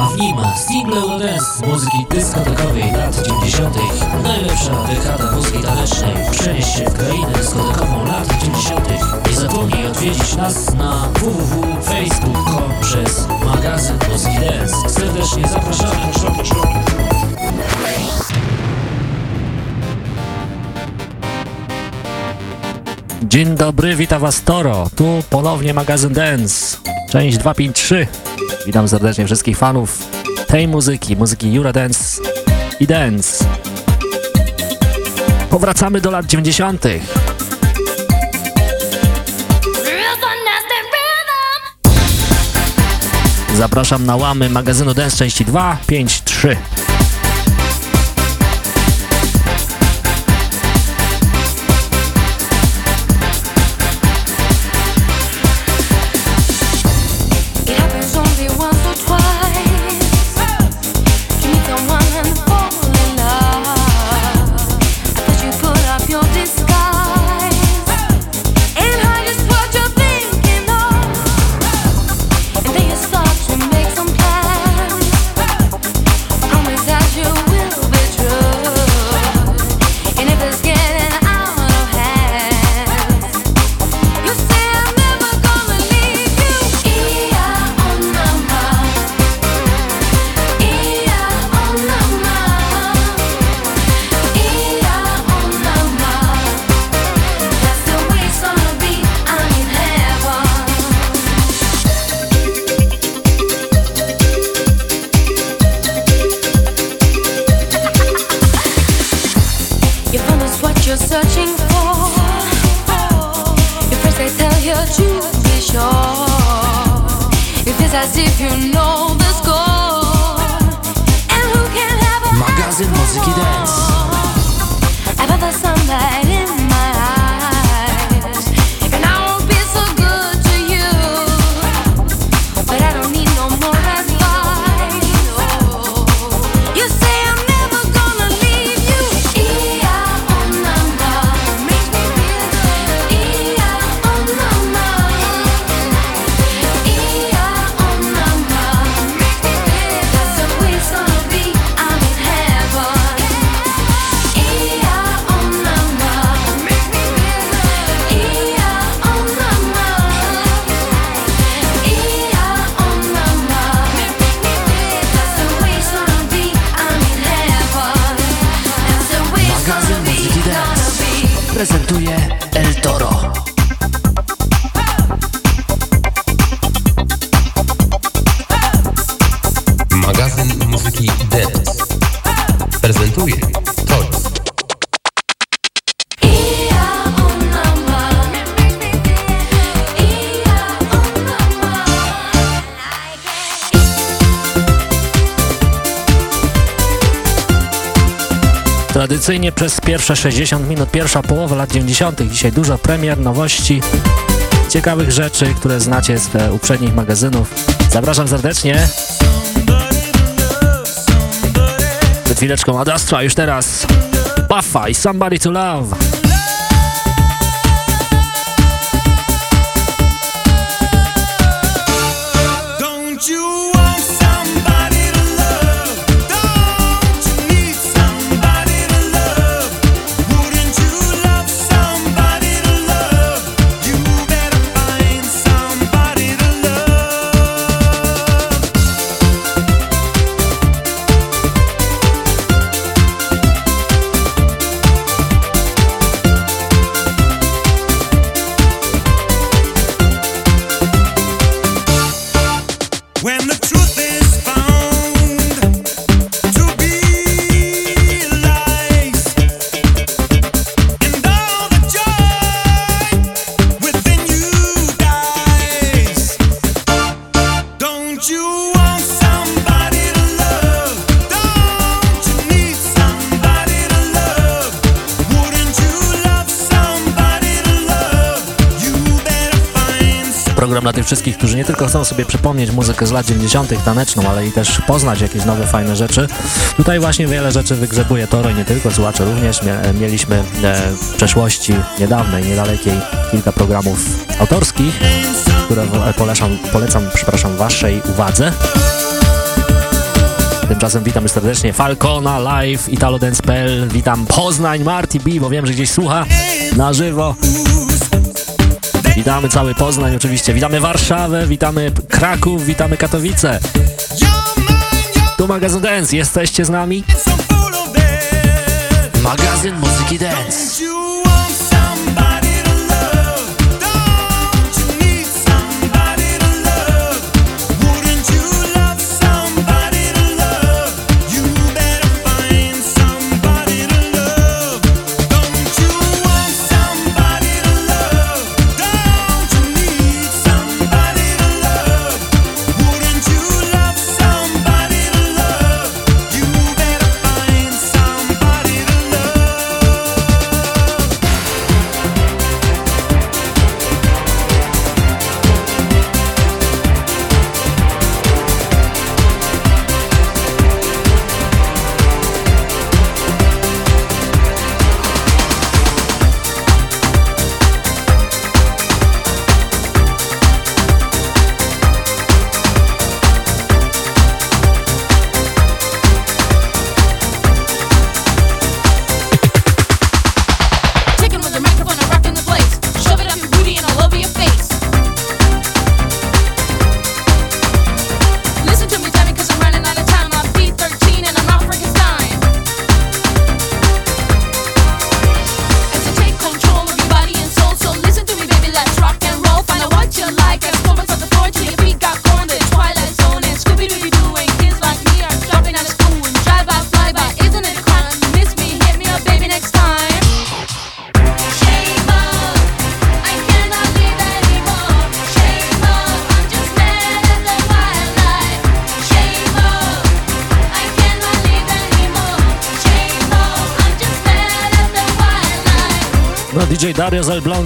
a w nim single Eurodance muzyki dyskotekowej lat 90. Najlepsza dekada muzyki tanecznej. Przenieś się w krainę dyskotekową lat 90. Nie zapomnij odwiedzić nas na www.facebook.com przez magazyn Muzyki Dance. Serdecznie zapraszamy. Dzień dobry, witam was Toro. Tu ponownie magazyn Dance, część 253. Witam serdecznie wszystkich fanów tej muzyki, muzyki Eurodance i Dance. Powracamy do lat 90. Zapraszam na łamy magazynu Dance części 253. przez pierwsze 60 minut, pierwsza połowa lat 90. Dzisiaj dużo premier, nowości, ciekawych rzeczy, które znacie z e, uprzednich magazynów. Zapraszam serdecznie. Przed chwileczką Adastra, już teraz Buffa i Somebody to Love. Wszystkich, którzy nie tylko chcą sobie przypomnieć muzykę z lat 90. taneczną, ale i też poznać jakieś nowe, fajne rzeczy. Tutaj właśnie wiele rzeczy wygrzebuje Toro i nie tylko, słuchacze również. Mieliśmy e, w przeszłości niedawnej, niedalekiej kilka programów autorskich, które polecam, polecam przepraszam, waszej uwadze. tymczasem witam serdecznie Falcona, Live, Italo Dance.pl, witam Poznań, Marty B, bo wiem, że gdzieś słucha na żywo. Witamy cały Poznań oczywiście, witamy Warszawę, witamy Kraków, witamy Katowice. Tu magazyn Dance, jesteście z nami? Magazyn Muzyki Dance.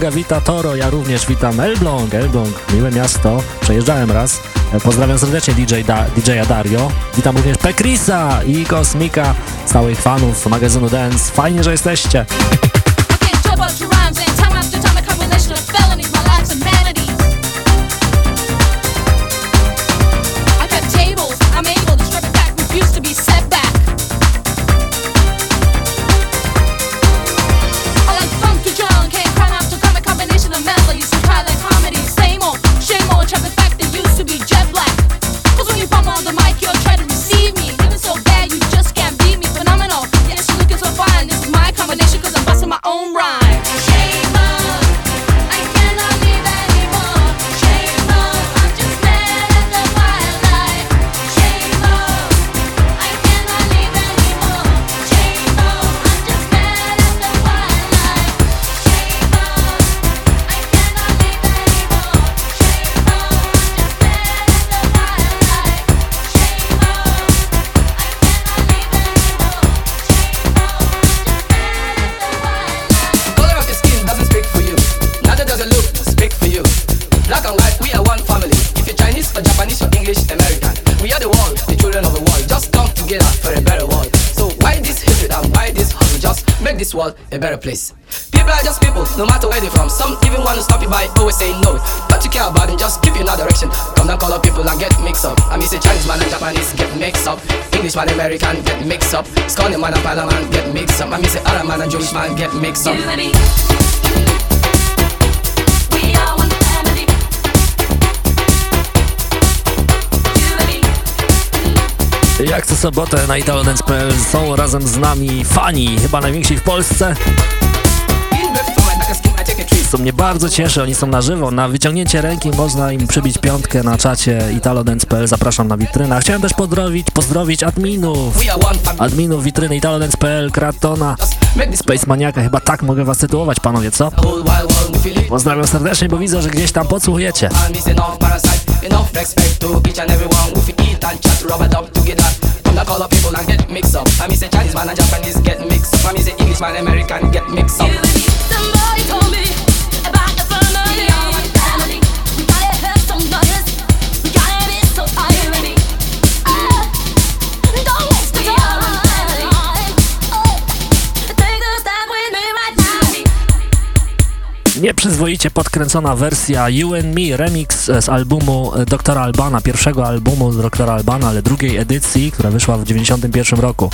Elbląga wita Toro, ja również witam Elbląg, Elbląg, miłe miasto, przejeżdżałem raz. E, pozdrawiam serdecznie DJ da, DJ-a Dario. Witam również Pekrisa i Kosmika, stałych fanów magazynu Dance. Fajnie, że jesteście. Sobotę na italodance.pl są razem z nami fani, chyba najwięksi w Polsce. Co mnie bardzo cieszy, oni są na żywo. Na wyciągnięcie ręki można im przybić piątkę na czacie italodance.pl. Zapraszam na witrynę. Chciałem też pozdrowić, pozdrowić adminów. Adminów witryny italodance.pl, Kratona, Space Maniaka. Chyba tak mogę was tytułować, panowie, co? Pozdrawiam serdecznie, bo widzę, że gdzieś tam podsłuchujecie. Enough respect to each and every one. If you eat and chat, rub together. To call up people and get mixed up. I mean say Chinese man and Japanese get mixed up. I mean say English man, American get mixed up. Nieprzyzwoicie podkręcona wersja You and Me remix z albumu Doktora Albana, pierwszego albumu Doktora Albana, ale drugiej edycji, która wyszła w 91 roku.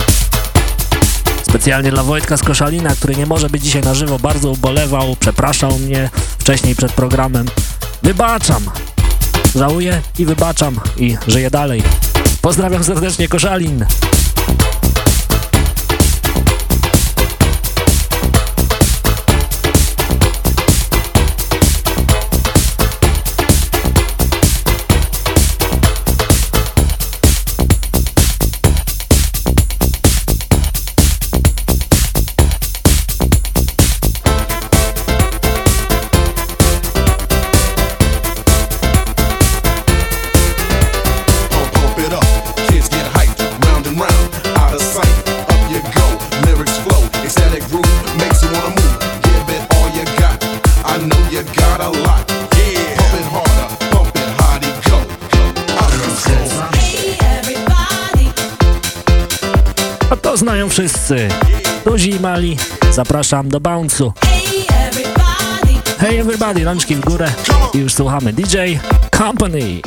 Specjalnie dla Wojtka z Koszalina, który nie może być dzisiaj na żywo, bardzo ubolewał, przepraszał mnie wcześniej przed programem. Wybaczam! Żałuję i wybaczam i żyję dalej. Pozdrawiam serdecznie Koszalin! Wszyscy. Duzi i mali, zapraszam do bounce'u. Hey everybody, rączki w górę i już słuchamy DJ Company.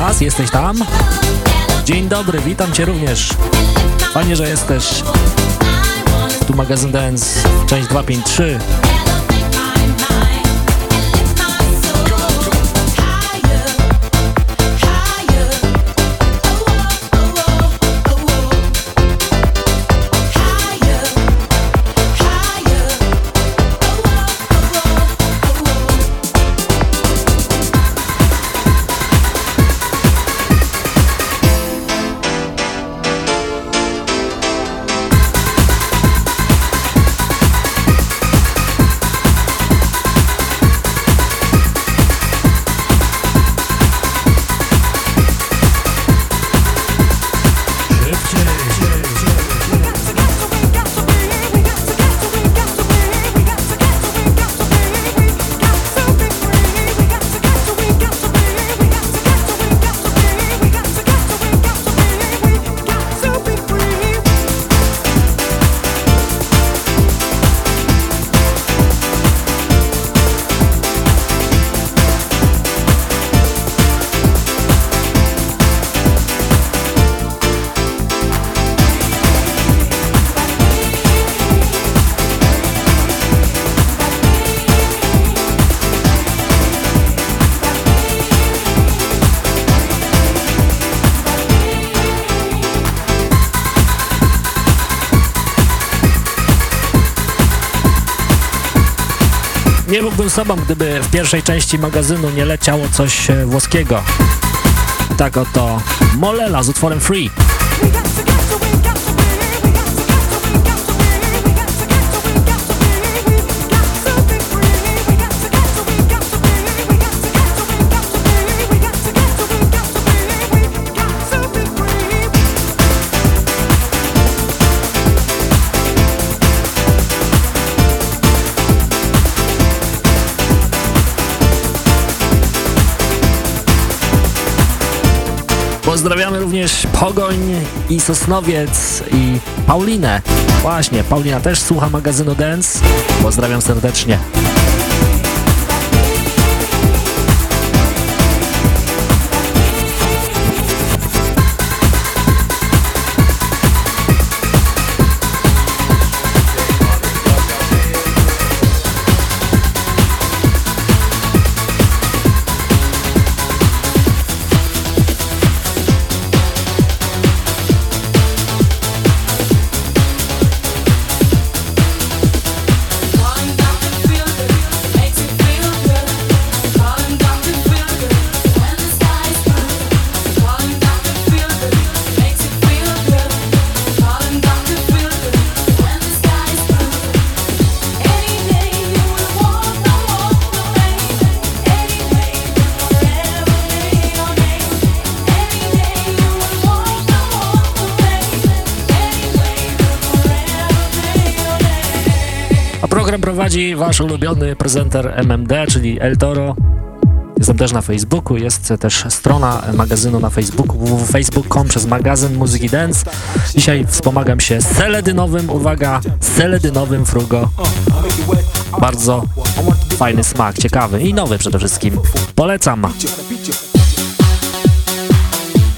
Nas? Jesteś tam? Dzień dobry, witam Cię również. Fajnie, że jesteś. Tu magazyn Dance, część 253. sobą, gdyby w pierwszej części magazynu nie leciało coś e, włoskiego. Tak oto Molela z utworem Free. Pozdrawiamy również Pogoń i Sosnowiec i Paulinę. Właśnie, Paulina też słucha magazynu Dance. Pozdrawiam serdecznie. Wasz ulubiony prezenter MMD, czyli El Toro. Jestem też na Facebooku, jest też strona magazynu na Facebooku www.facebook.com przez magazyn Muzyki Dance. Dzisiaj wspomagam się seledynowym, uwaga, seledynowym frugo. Bardzo fajny smak, ciekawy i nowy przede wszystkim. Polecam.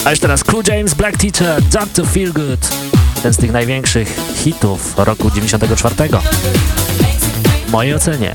A już teraz Cool James, Black Teacher, Doctor Feel Good. Jeden z tych największych hitów roku 94 mojej ocenie.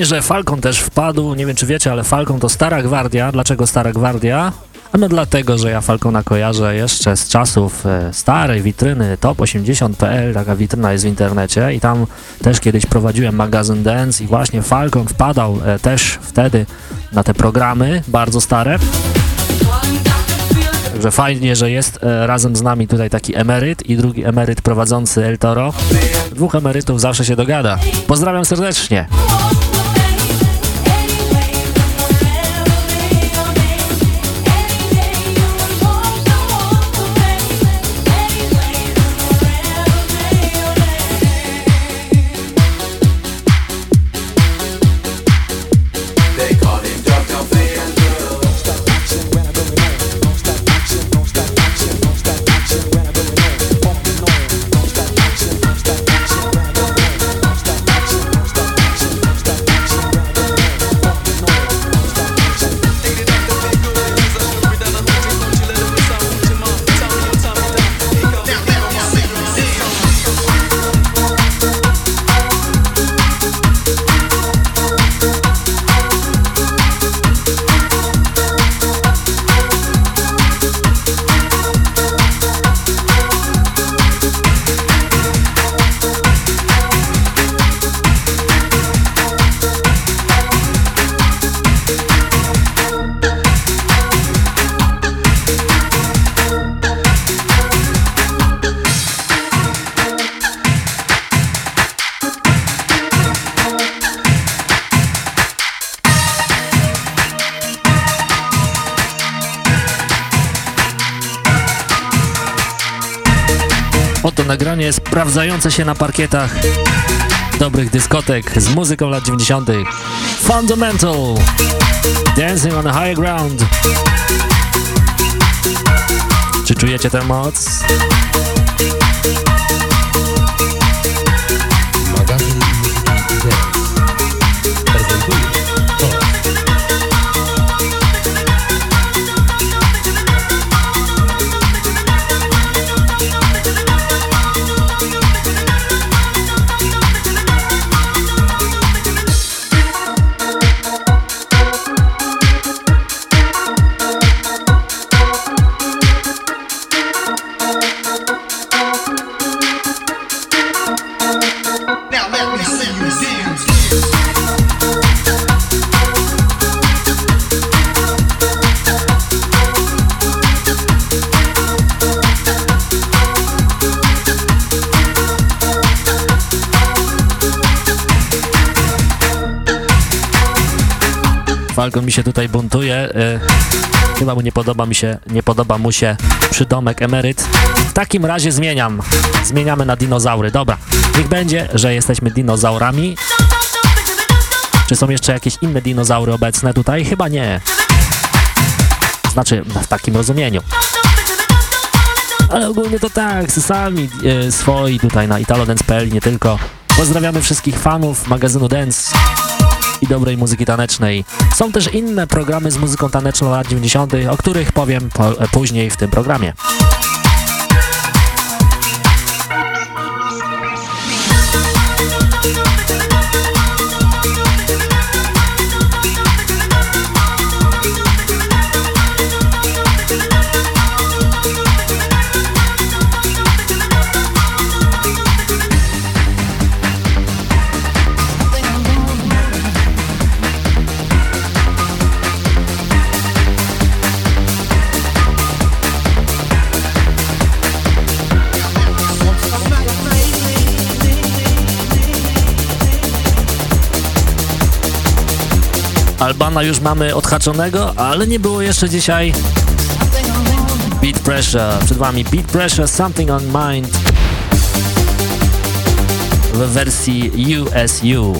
Że Falcon też wpadł, nie wiem czy wiecie, ale Falcon to stara gwardia. Dlaczego stara gwardia? Ano dlatego, że ja Falcona kojarzę jeszcze z czasów e, starej witryny top80.pl, taka witryna jest w internecie i tam też kiedyś prowadziłem magazyn Dance i właśnie Falcon wpadał e, też wtedy na te programy, bardzo stare. Także fajnie, że jest e, razem z nami tutaj taki emeryt i drugi emeryt prowadzący El Toro. Dwóch emerytów zawsze się dogada. Pozdrawiam serdecznie. Sprawdzające się na parkietach dobrych dyskotek z muzyką lat 90. Fundamental Dancing on the High Ground Czy czujecie tę moc? Falcon mi się tutaj buntuje. E, chyba mu nie podoba mi się, nie podoba mu się przydomek emeryt. W takim razie zmieniam. Zmieniamy na dinozaury. Dobra, niech będzie, że jesteśmy dinozaurami. Czy są jeszcze jakieś inne dinozaury obecne tutaj? Chyba nie. Znaczy, w takim rozumieniu. Ale ogólnie to tak, sami e, swoi tutaj na italodance.pl nie tylko. Pozdrawiamy wszystkich fanów magazynu Dance i dobrej muzyki tanecznej. Są też inne programy z muzyką taneczną lat 90., o których powiem po, później w tym programie. Albana już mamy odhaczonego, ale nie było jeszcze dzisiaj Beat Pressure. Przed wami Beat Pressure, Something on Mind w wersji USU.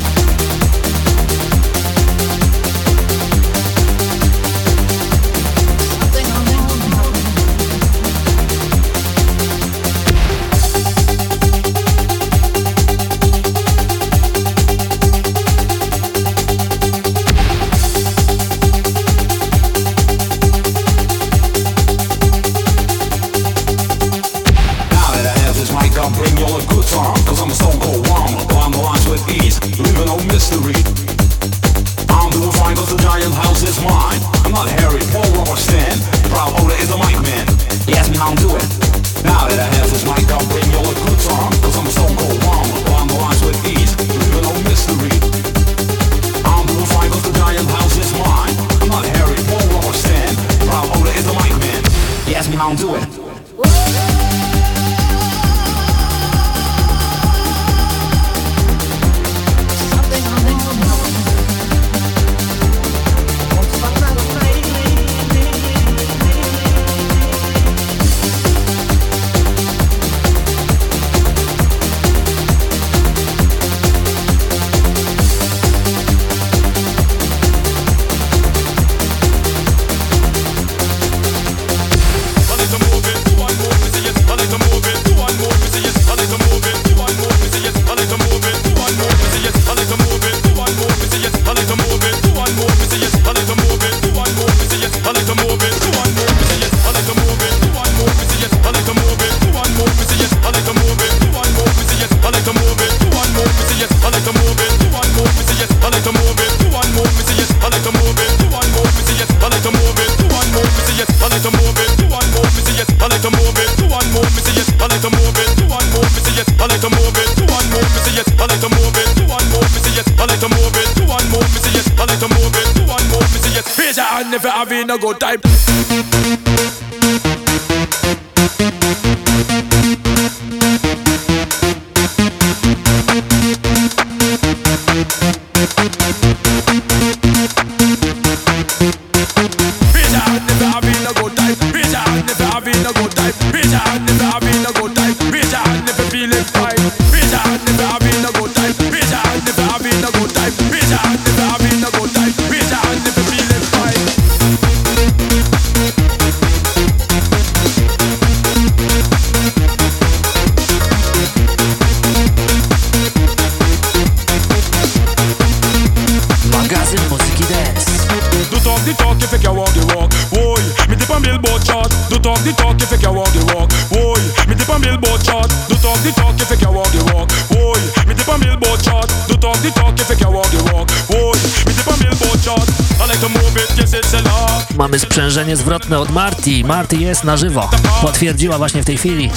Zwrotne od Marty. Marty jest na żywo. Potwierdziła właśnie w tej chwili.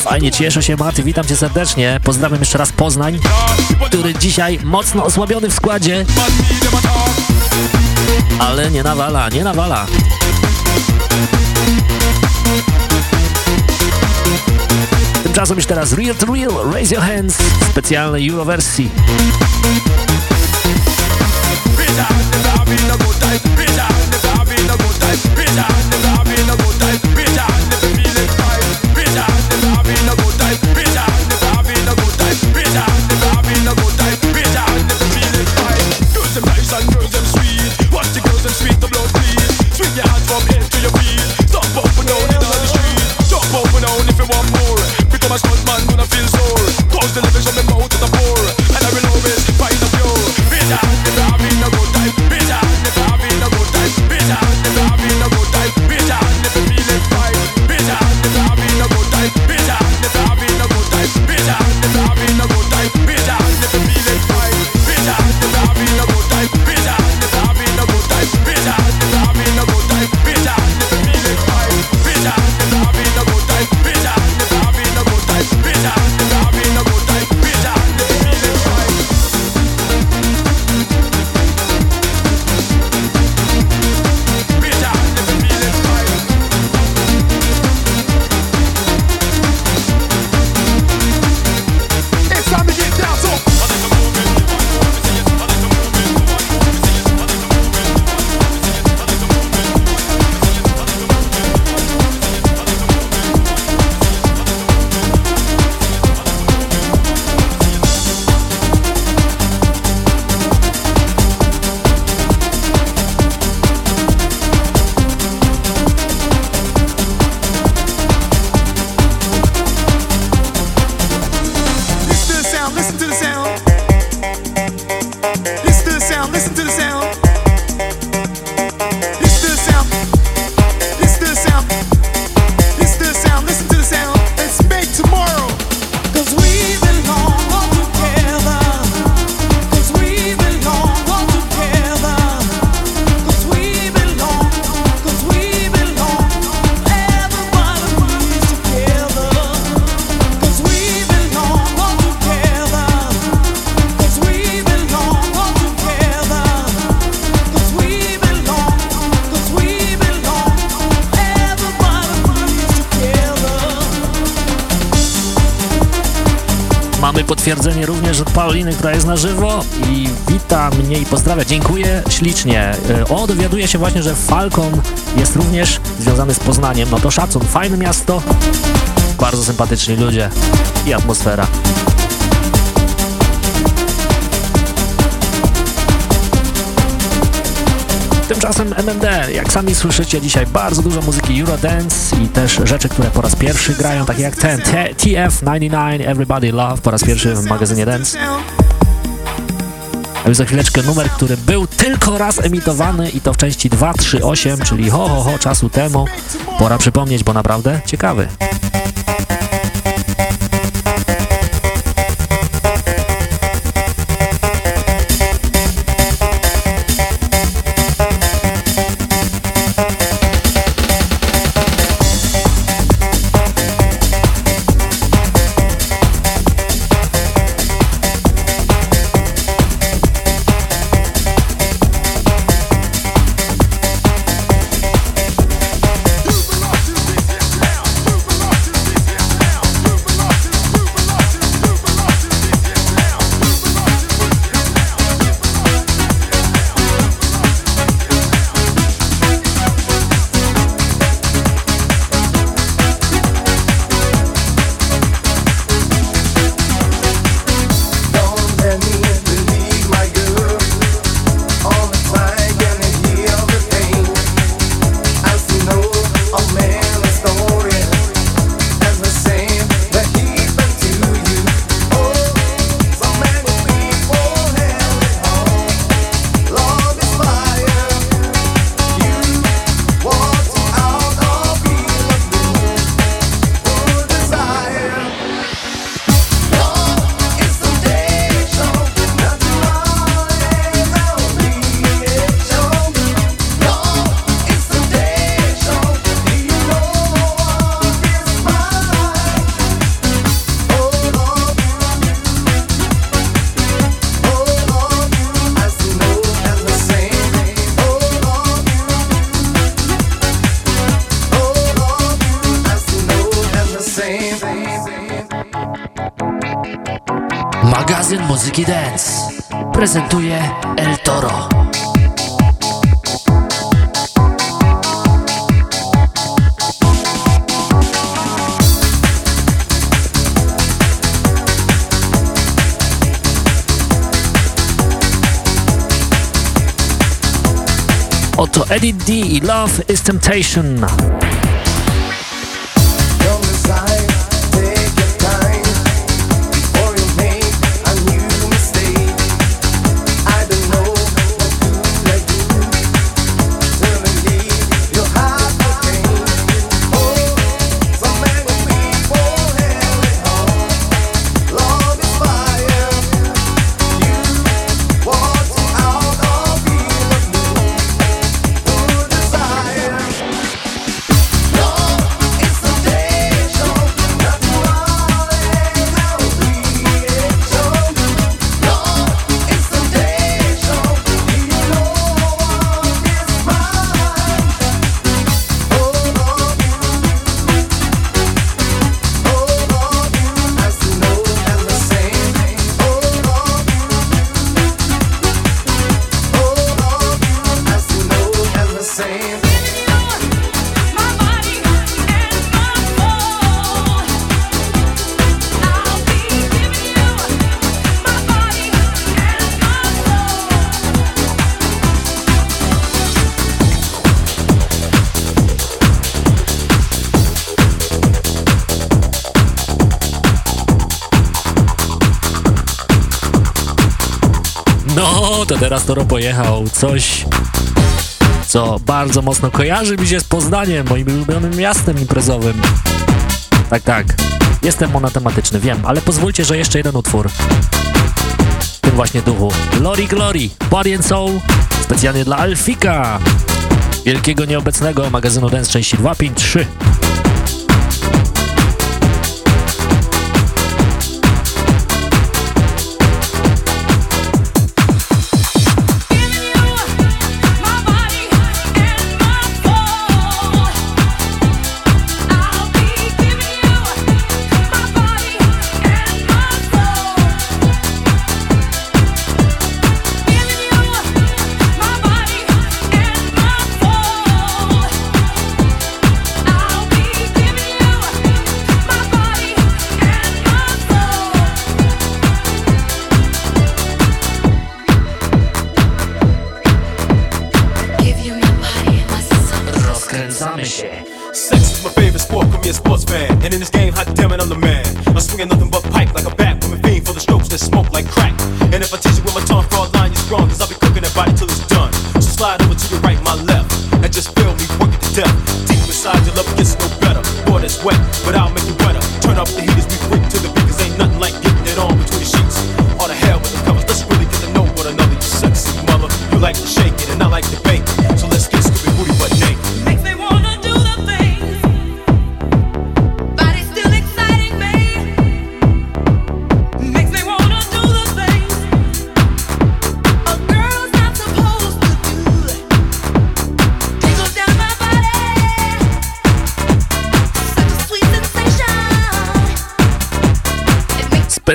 Fajnie, cieszę się Marty, witam cię serdecznie. Pozdrawiam jeszcze raz Poznań, który dzisiaj mocno osłabiony w składzie. Ale nie nawala, nie nawala. Tymczasem już teraz Real to Real, Raise Your Hands w specjalnej Euro wersji. która jest o, dowiaduję się właśnie, że Falcon jest również związany z Poznaniem. No to szacun, fajne miasto, bardzo sympatyczni ludzie i atmosfera. Tymczasem MMD, jak sami słyszycie dzisiaj bardzo dużo muzyki Eurodance i też rzeczy, które po raz pierwszy grają, takie jak ten TF99 Everybody Love po raz pierwszy w magazynie Dance. A już za chwileczkę numer, który był tylko raz emitowany i to w części 238, czyli ho ho ho czasu temu. Pora przypomnieć, bo naprawdę ciekawy. prezentuje El Toro. Oto Eddie D i Love is Temptation. Teraz Toro pojechał coś, co bardzo mocno kojarzy mi się z Poznaniem, moim ulubionym miastem imprezowym. Tak, tak. Jestem monotematyczny, wiem, ale pozwólcie, że jeszcze jeden utwór. W tym właśnie duchu. Glory Glory, Body and Soul, specjalnie dla Alfika, wielkiego nieobecnego magazynu Dance części 253.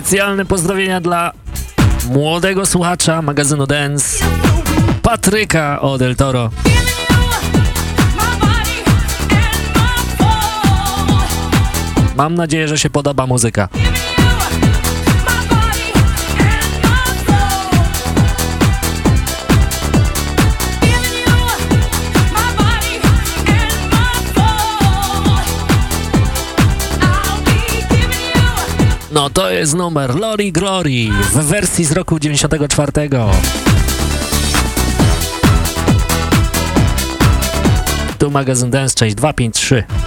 Specjalne pozdrowienia dla młodego słuchacza magazynu Dance, Patryka o Toro. Mam nadzieję, że się podoba muzyka. No to jest numer Lori Glory w wersji z roku 94. Tu magazyn Dance, część 253.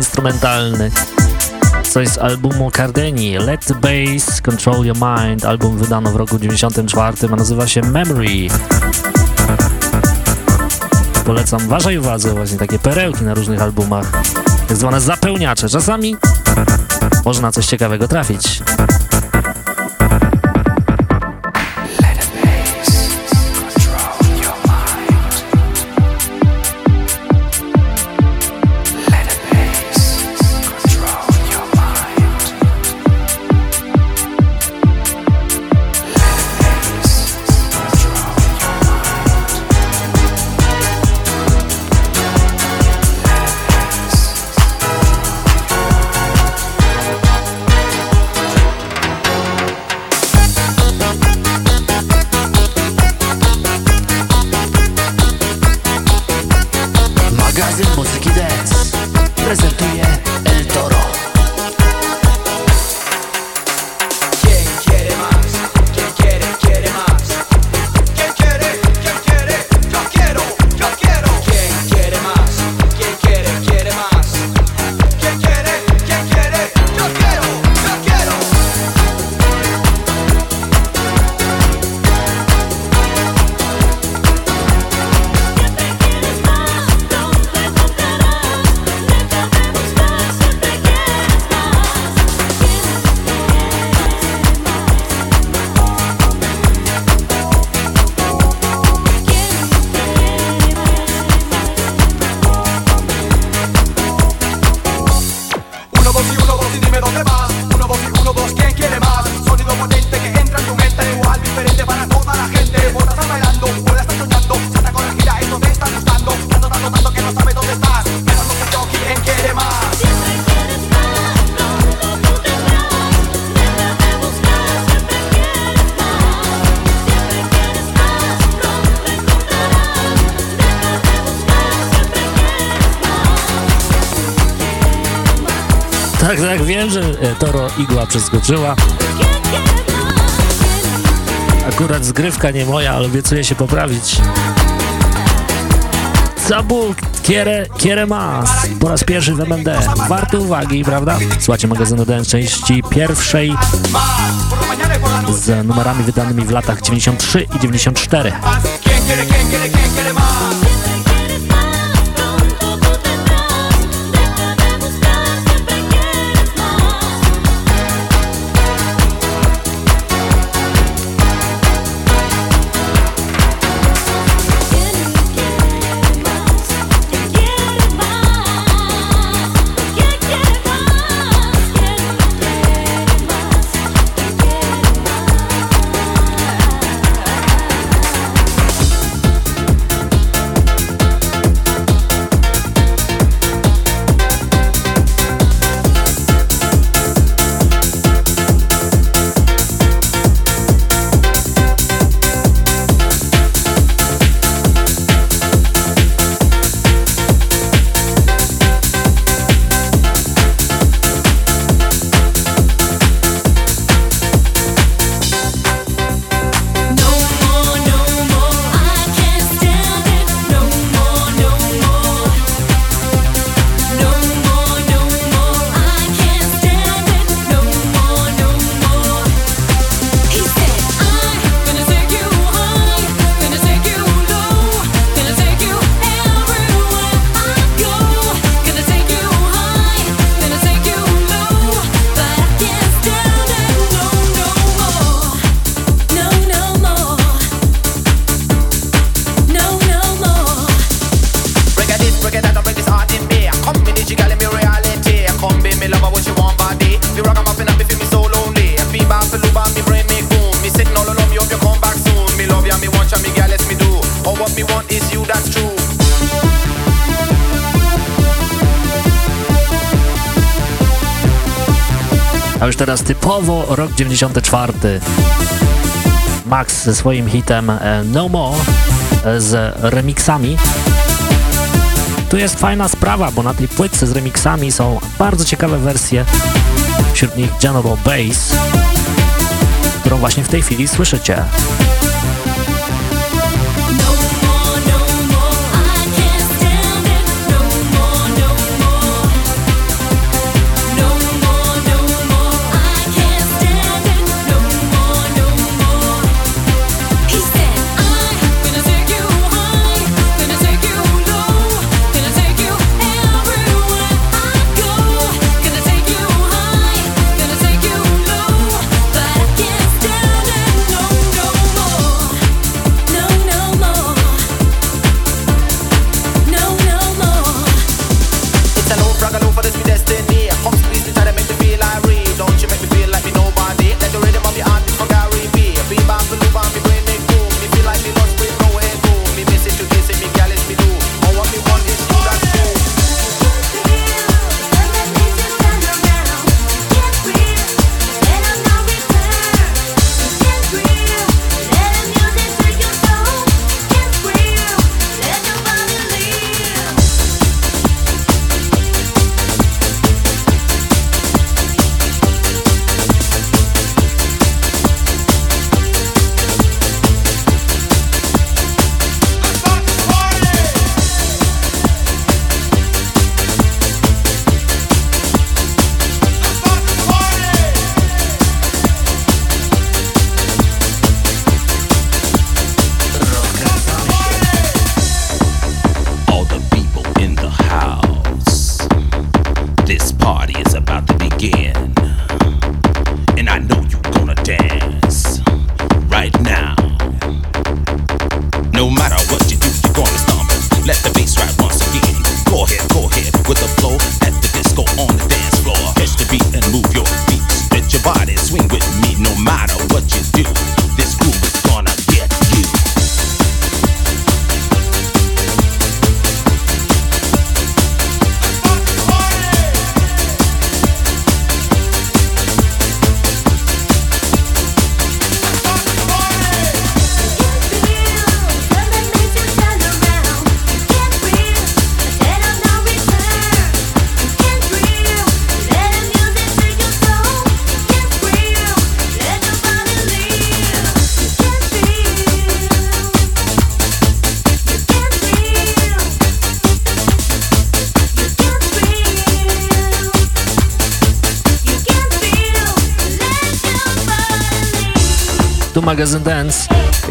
instrumentalny. Coś z albumu Cardeni, Let the Bass Control Your Mind. Album wydano w roku 94, a nazywa się Memory. Polecam waszej uwadze właśnie takie perełki na różnych albumach, tak zwane zapełniacze. Czasami można coś ciekawego trafić. Igła przeskoczyła. Akurat zgrywka nie moja, ale obiecuję się poprawić. Zabóg Kiere, Kiere Mas po raz pierwszy w MMD. Warto uwagi, prawda? Słuchajcie magazynu DN części pierwszej z numerami wydanymi w latach 93 i 94. teraz typowo rok 94. Max ze swoim hitem e, No More e, z remixami. Tu jest fajna sprawa, bo na tej płytce z remixami są bardzo ciekawe wersje, wśród nich General Bass, którą właśnie w tej chwili słyszycie.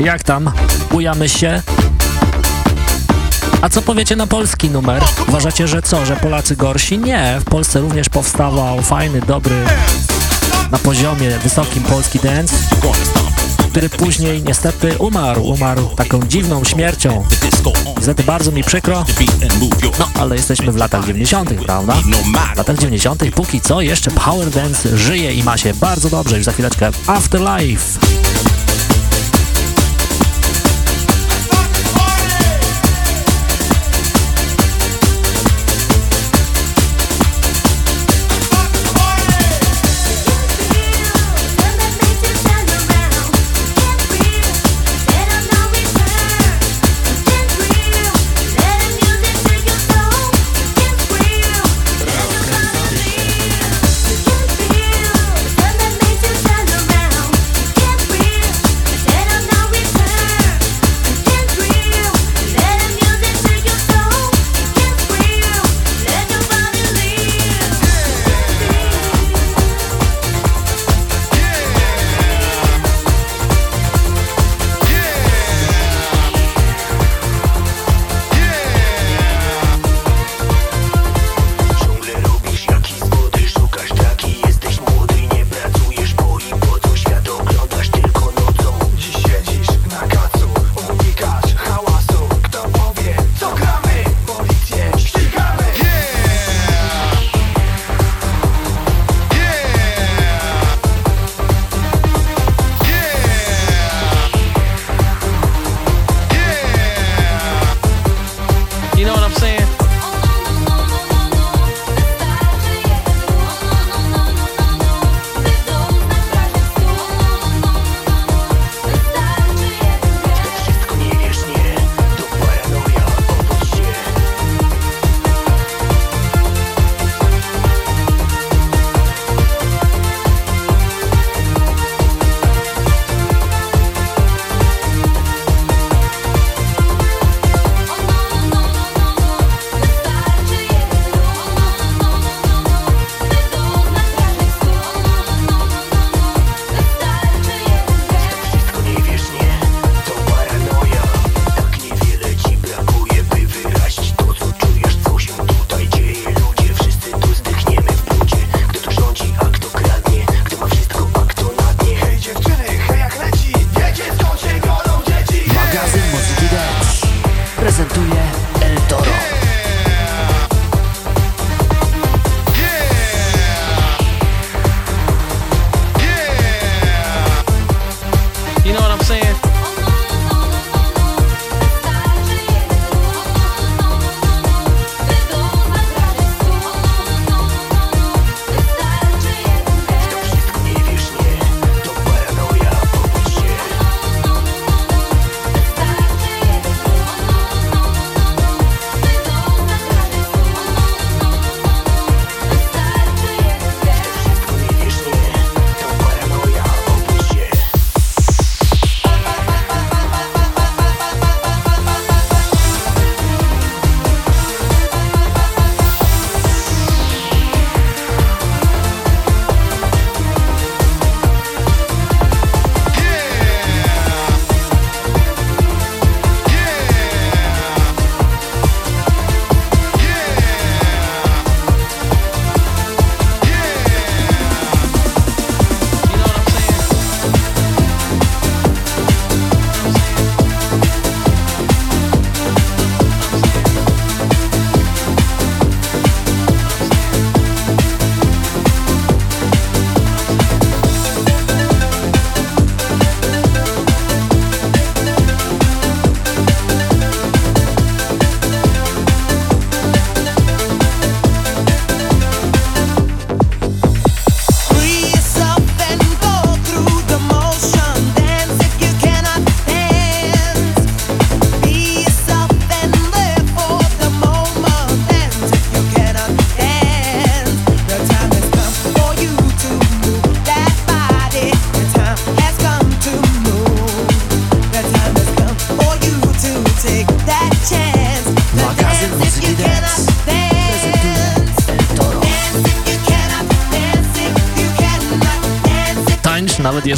Jak tam? Bujamy się? A co powiecie na polski numer? Uważacie, że co, że Polacy gorsi? Nie, w Polsce również powstawał fajny, dobry, na poziomie wysokim polski dance, który później niestety umarł, umarł taką dziwną śmiercią. Niestety bardzo mi przykro, no ale jesteśmy w latach 90., prawda? W latach 90. póki co jeszcze Power Dance żyje i ma się bardzo dobrze, już za chwileczkę Afterlife.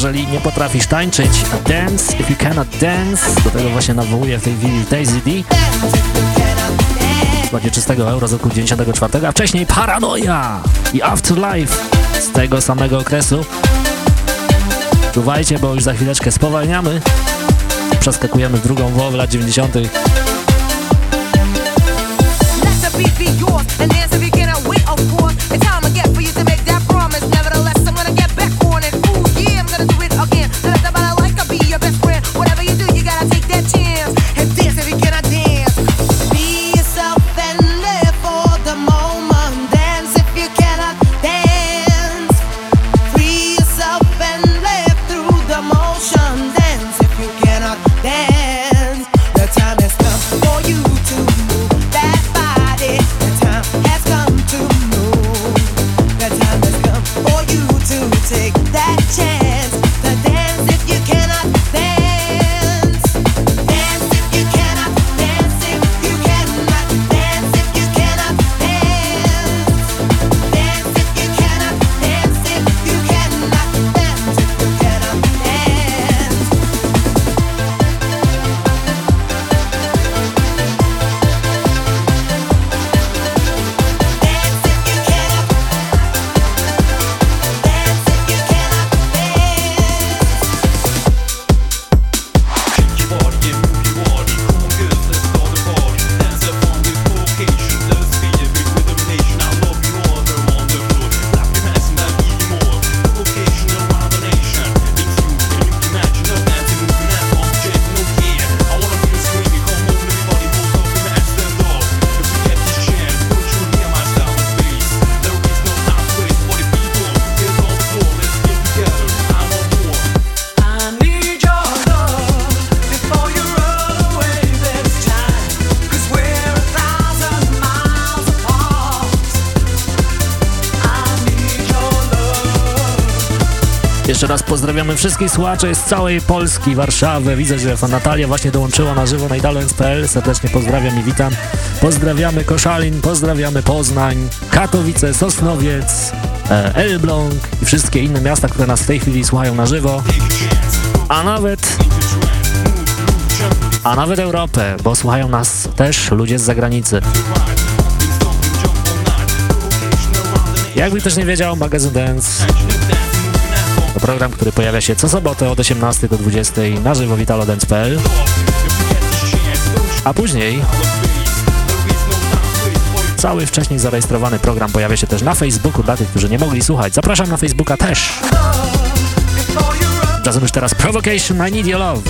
Jeżeli nie potrafisz tańczyć. Dance if you cannot dance. Do tego właśnie nawołuje w tej chwili Daisy D. Składzie czystego euro z roku 94, a wcześniej Paranoia i Afterlife z tego samego okresu. Czuwajcie, bo już za chwileczkę spowalniamy. Przeskakujemy w drugą połowę lat 90. wszystkich słuchaczy z całej Polski, Warszawy. Widzę, że Natalia właśnie dołączyła na żywo na idalens.pl. Serdecznie pozdrawiam i witam. Pozdrawiamy Koszalin, pozdrawiamy Poznań, Katowice, Sosnowiec, e, Elbląg i wszystkie inne miasta, które nas w tej chwili słuchają na żywo. A nawet... A nawet Europę, bo słuchają nas też ludzie z zagranicy. Jakby ktoś nie wiedział, magazyn Dance program, który pojawia się co sobotę od 18 do 20 na żywo witalodance.pl A później cały wcześniej zarejestrowany program pojawia się też na Facebooku dla tych, którzy nie mogli słuchać. Zapraszam na Facebooka też. Czasem już teraz Provocation, I Need Your Love.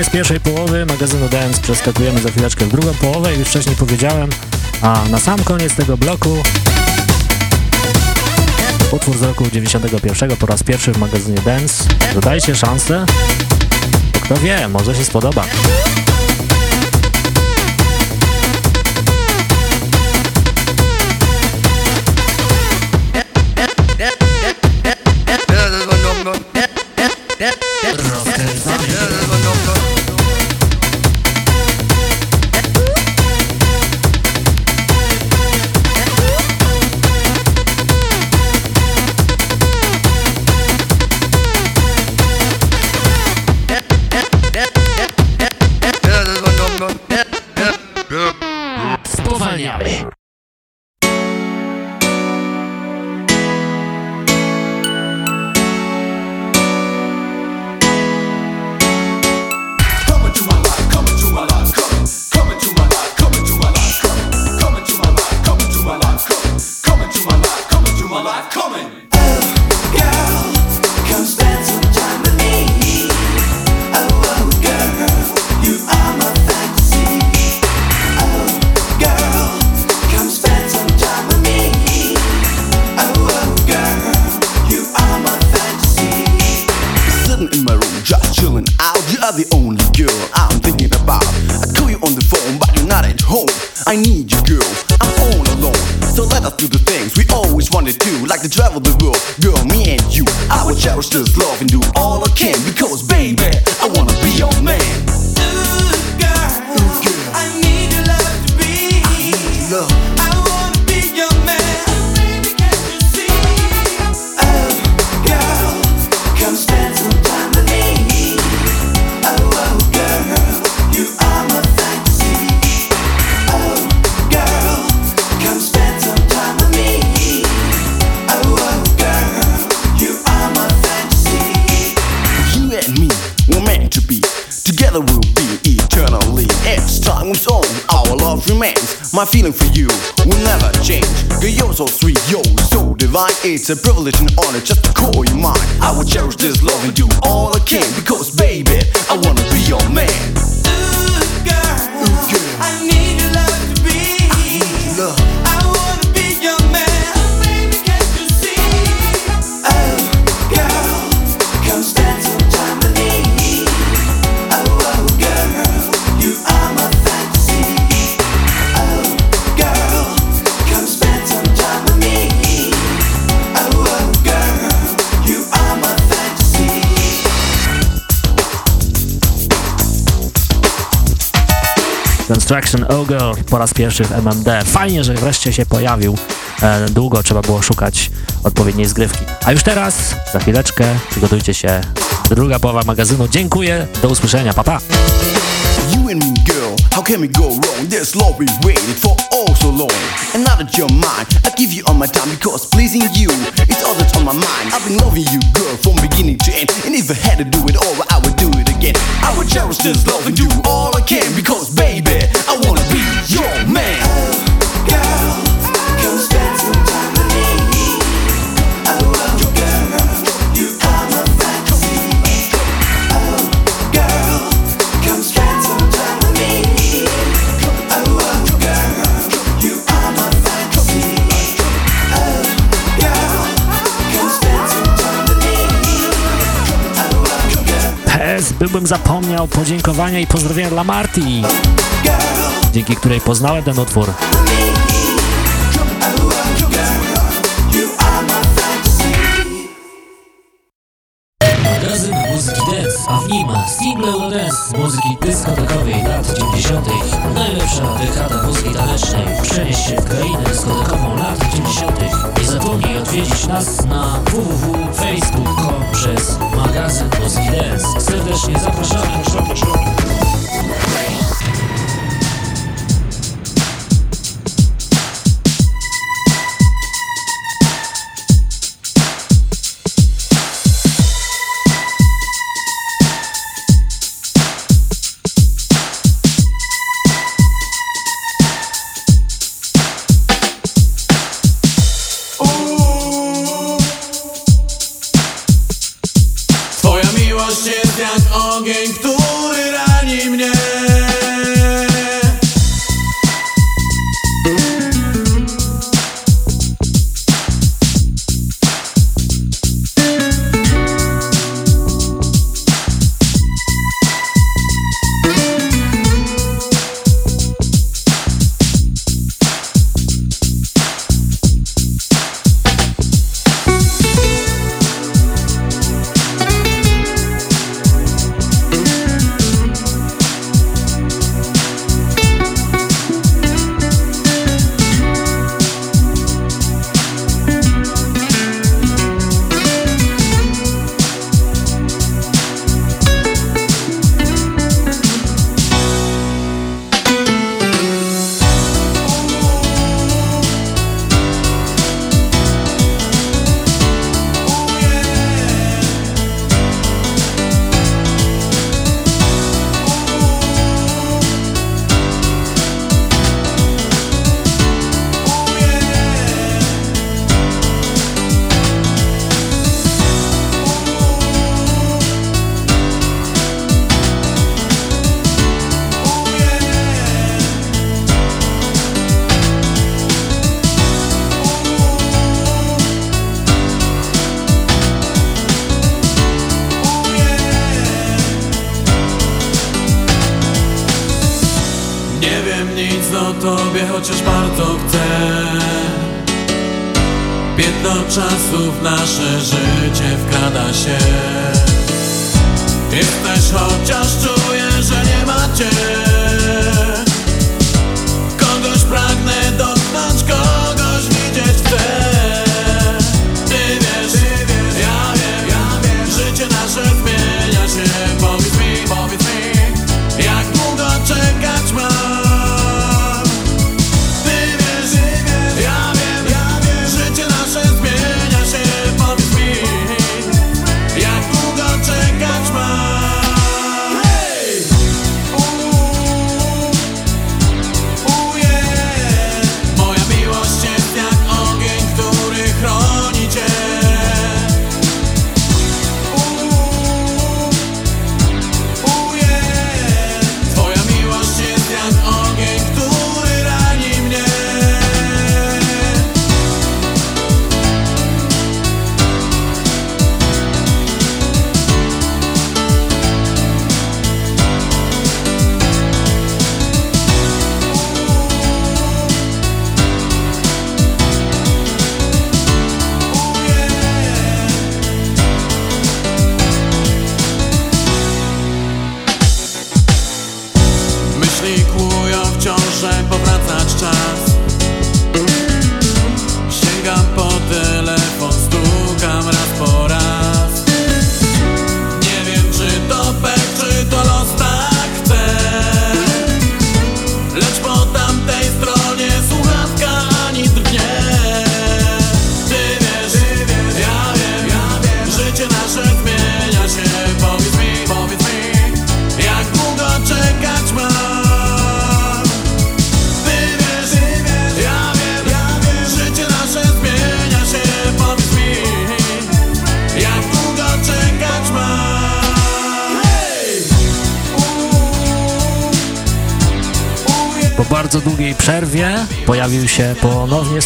Koniec pierwszej połowy magazynu Dance. Przeskakujemy za chwileczkę w drugą połowę. Już wcześniej powiedziałem, a na sam koniec tego bloku utwór z roku 91 po raz pierwszy w magazynie Dance. Dodajcie szansę. Kto wie, może się spodoba. My feeling for you will never change. Girl, you're so sweet, you're so divine. It's a privilege and honor just to call you mine. I will cherish this love and do all I can because, baby, I wanna be your man. Construction Ogre po raz pierwszy w MMD. Fajnie, że wreszcie się pojawił. E, długo trzeba było szukać odpowiedniej zgrywki. A już teraz, za chwileczkę, przygotujcie się. Druga połowa magazynu. Dziękuję, do usłyszenia, papa. Pa. You and me, girl, how can we go wrong? This love we waited for all so long. And now that you're mine, I give you all my time because pleasing you all that's on my mind. I've been loving you, girl, from beginning to end. And if I had to do it over, I would do it again. I would cherish this love and do all I can because, baby, I wanna be your man. Oh, girl, come spend some time byłbym zapomniał podziękowania i pozdrowienia dla Marty, dzięki której poznałem ten utwór. A w nim single dance muzyki dyskotekowej lat 90. Najlepsza dekada muzyki tanecznej. Przenieś się w krainę dyskotekową lat 90. Zapomnij odwiedzić nas na www.facebook.com przez magazyn muzyki dance. Serdecznie zapraszamy. Twoja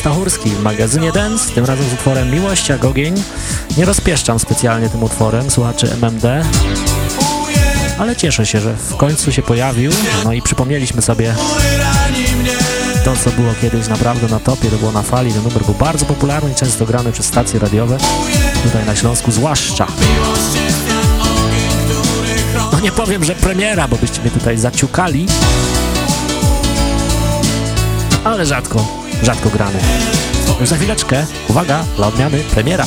Stachurski w magazynie Dance, tym razem z utworem Miłość jak ogień. Nie rozpieszczam specjalnie tym utworem słuchaczy MMD, ale cieszę się, że w końcu się pojawił, no i przypomnieliśmy sobie to, co było kiedyś naprawdę na topie, to było na fali, ten numer był bardzo popularny i często grany przez stacje radiowe, tutaj na Śląsku zwłaszcza. No nie powiem, że premiera, bo byście mnie tutaj zaciukali, ale rzadko, rzadko grany. Już za chwileczkę, uwaga, dla odmiany premiera.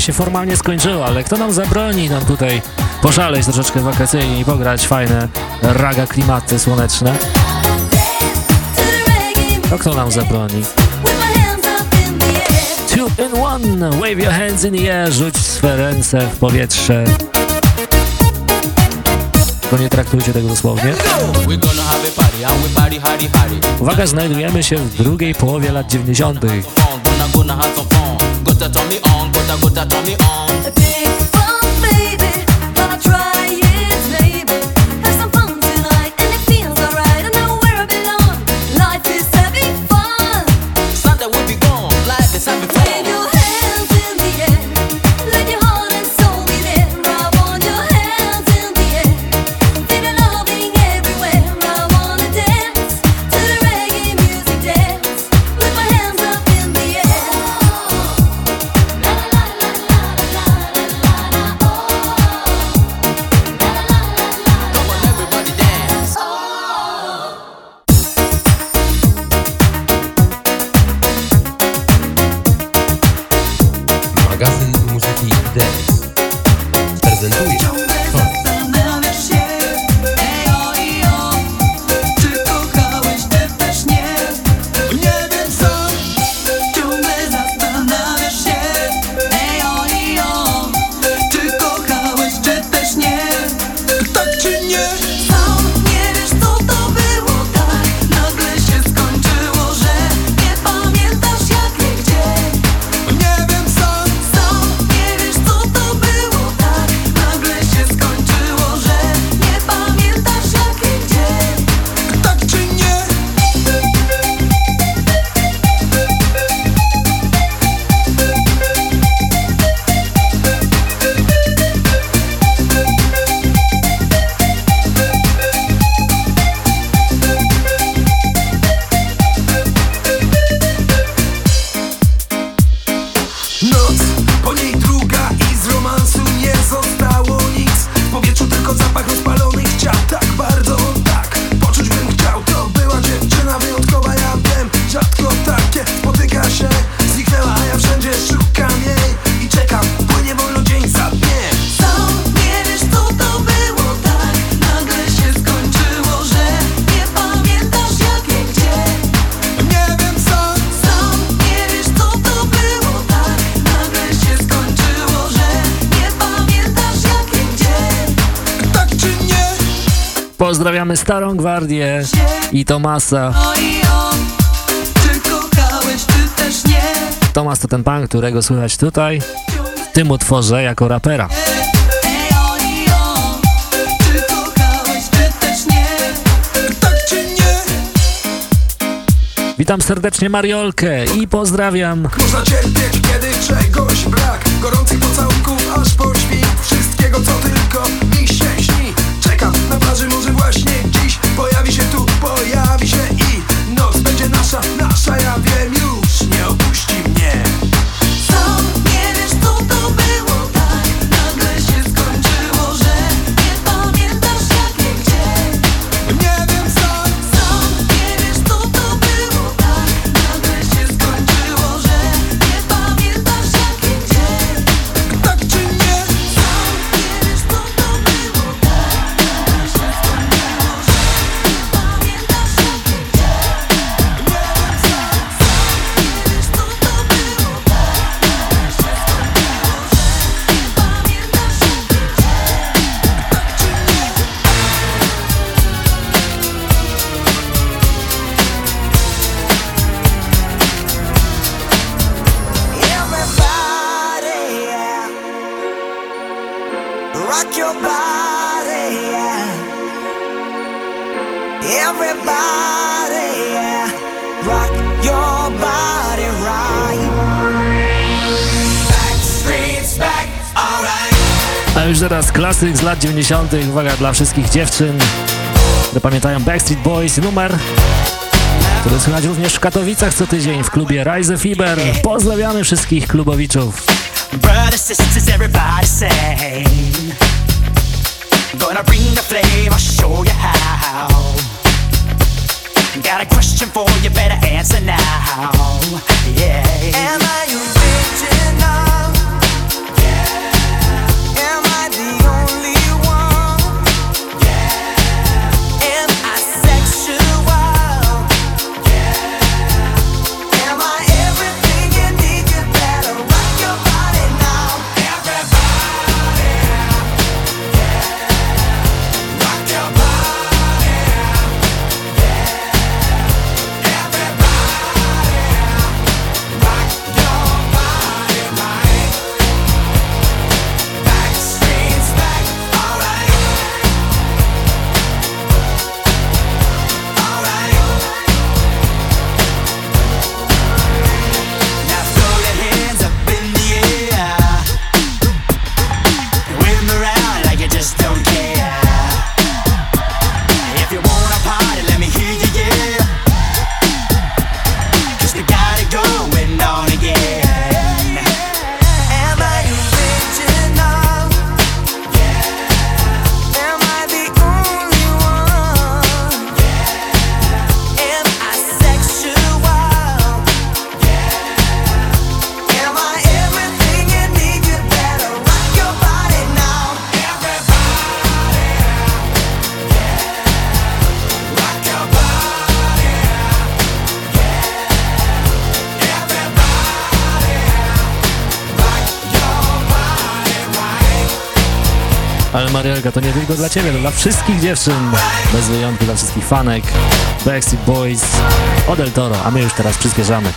Się formalnie skończyły, ale kto nam zabroni nam tutaj poszaleć troszeczkę wakacyjnie i pograć fajne raga klimaty słoneczne? To kto nam zabroni? Two in one, wave your hands in the air, rzuć swe ręce w powietrze. Tylko nie traktujcie tego dosłownie. Uwaga, znajdujemy się w drugiej połowie lat 90. Gotta turn me on, gotta gotta turn me on. Pozdrawiamy Starą Gwardię i Tomasa. Tomas to ten pan, którego słychać tutaj w tym utworze jako rapera. Witam serdecznie Mariolkę i pozdrawiam. Można cierpieć, kiedy czegoś brak Gorących pocałunków aż po świt Wszystkiego co tylko pojawi się i Noc będzie nasza, nasza, ja wiem już klasyk z lat 90. Uwaga dla wszystkich dziewczyn, które pamiętają Backstreet Boys, numer, który słychać również w Katowicach co tydzień w klubie Rise Fiber. Pozdrawiamy wszystkich klubowiczów. Brothers, sisters, everybody say Gonna bring the flame, I'll show you how Got a question for you, better answer now Yeah Am I Marielka, to nie tylko dla Ciebie, to dla wszystkich dziewczyn, bez wyjątku dla wszystkich fanek, Backstreet Boys, Odel Toro, a my już teraz przyspieszamy.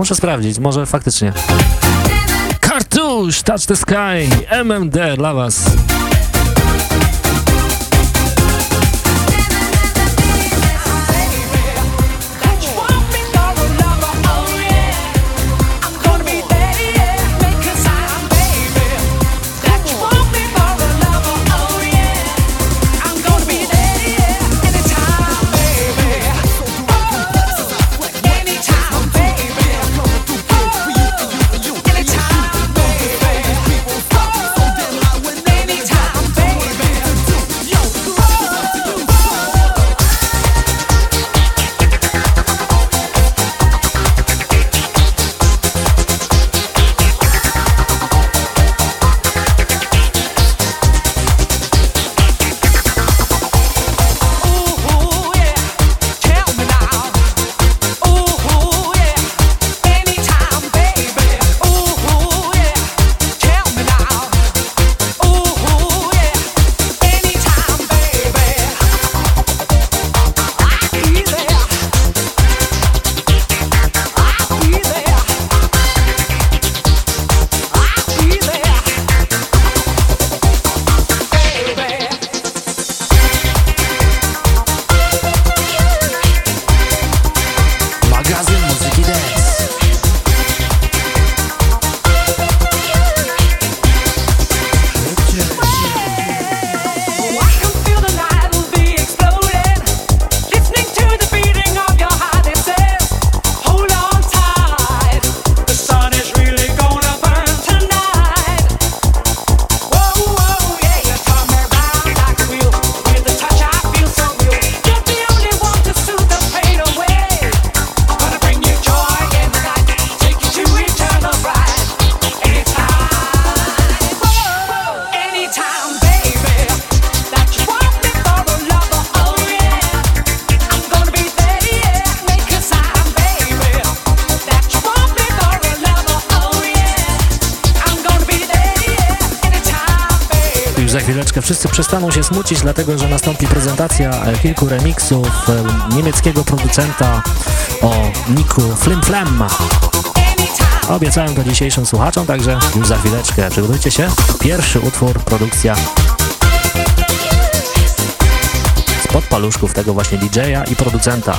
Muszę sprawdzić, może faktycznie. Cartouche, Touch the Sky, MMD dla was. Przestaną się smucić, dlatego że nastąpi prezentacja e, kilku remixów e, niemieckiego producenta o niku Flim Flam. Obiecałem to dzisiejszym słuchaczom, także już za chwileczkę przygotujcie się. Pierwszy utwór, produkcja spod paluszków tego właśnie DJ-a i producenta.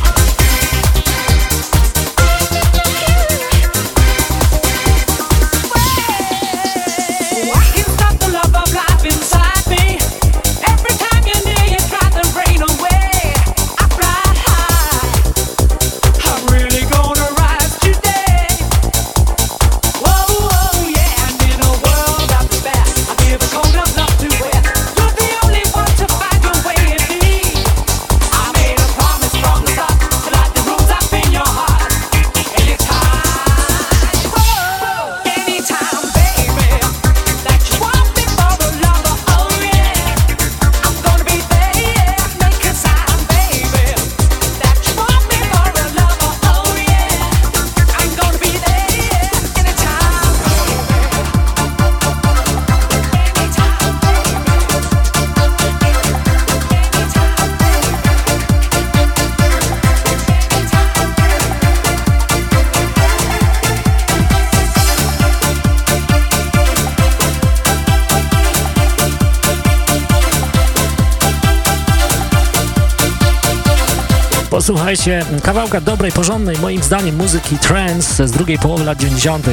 Posłuchajcie kawałka dobrej, porządnej, moim zdaniem, muzyki trance z drugiej połowy lat 90.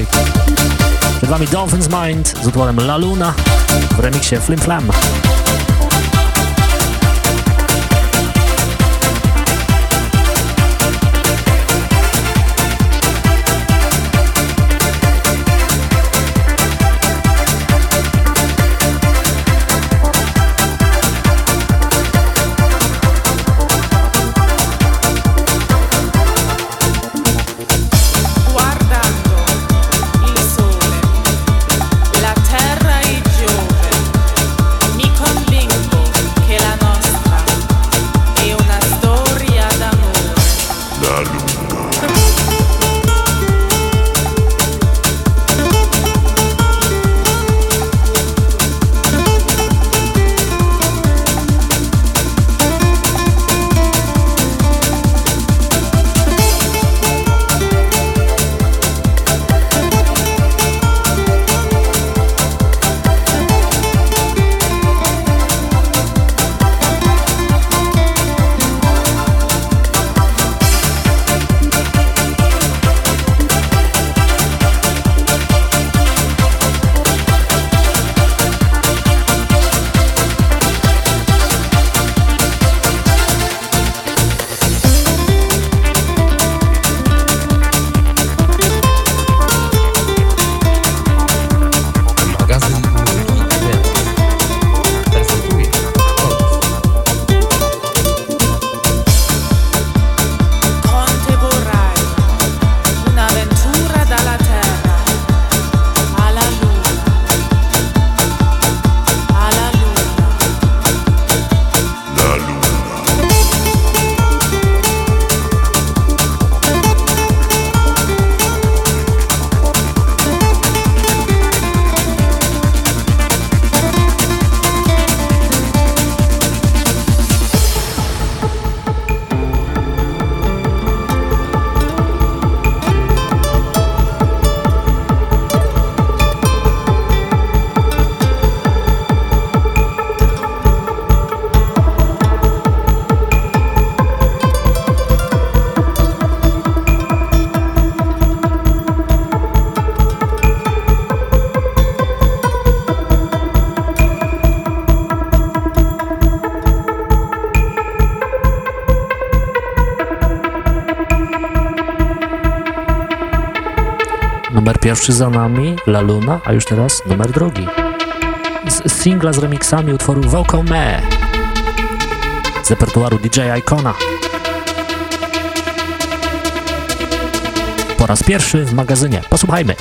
Przed Wami Dolphins Mind z utworem La Luna w remiksie Flim Flam. Pierwszy za nami, La Luna, a już teraz numer drugi. Z singla z remixami utworu Vocal Me z repertuaru DJ Icona. Po raz pierwszy w magazynie. Posłuchajmy.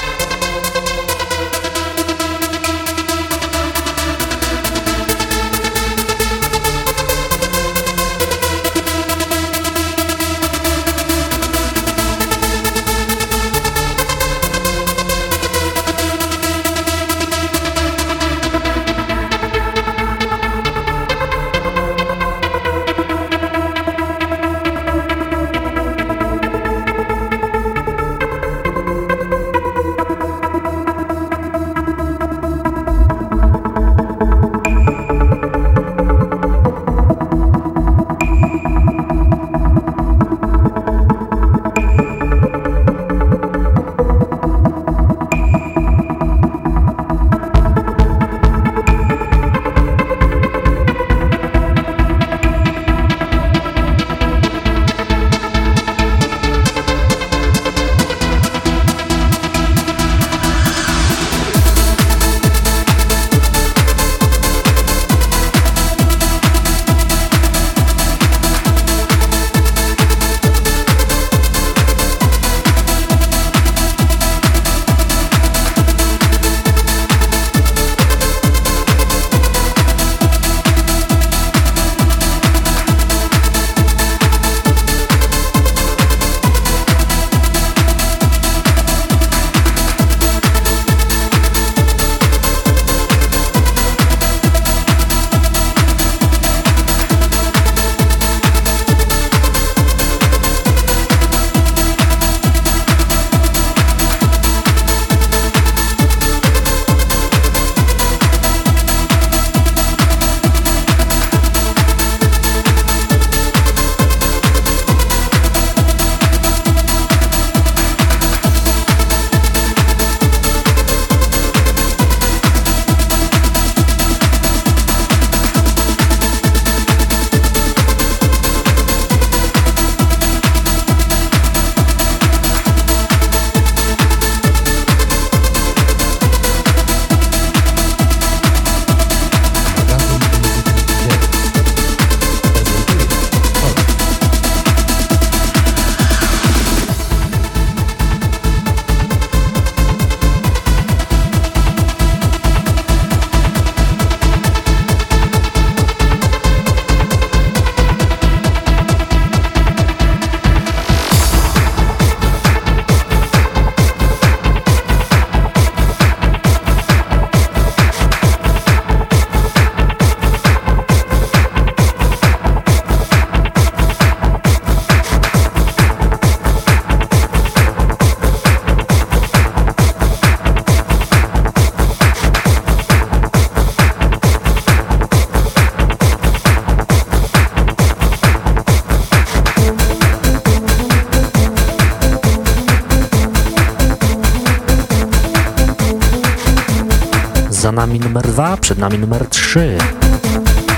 2, przed nami numer 3.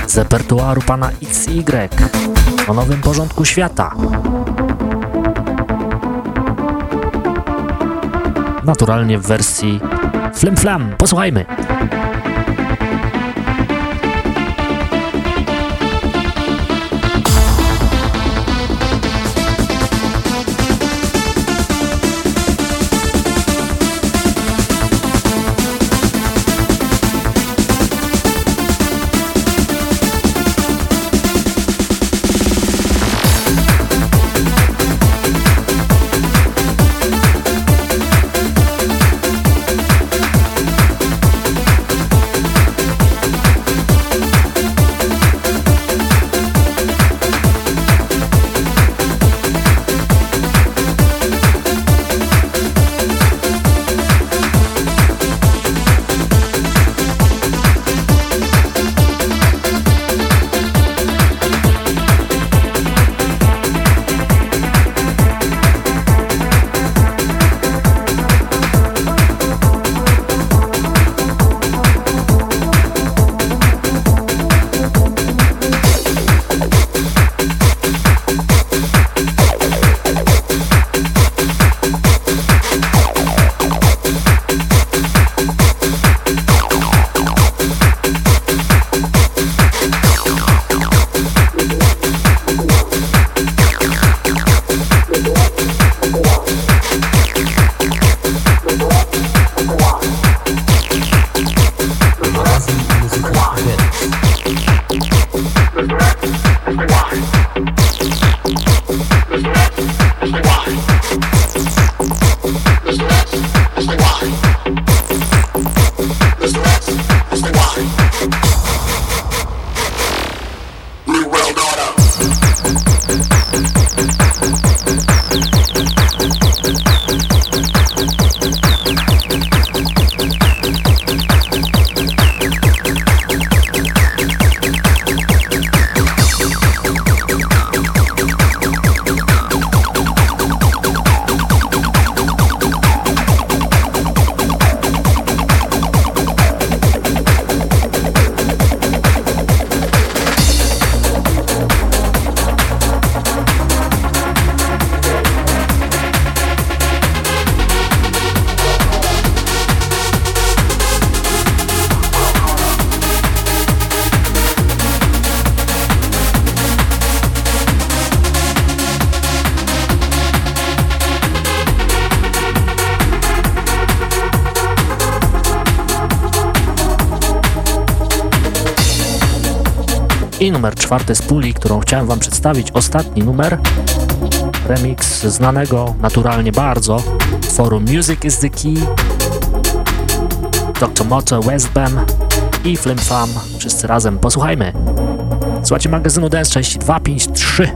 Z repertuaru pana XY o nowym porządku świata. Naturalnie w wersji Flim Flam. Posłuchajmy. czwarty z puli, którą chciałem Wam przedstawić, ostatni numer, remix znanego naturalnie bardzo forum Music is the Key, Dr. Moto, Westbam i Flim Flam. Wszyscy razem posłuchajmy. Słuchajcie magazynu Dance części 253.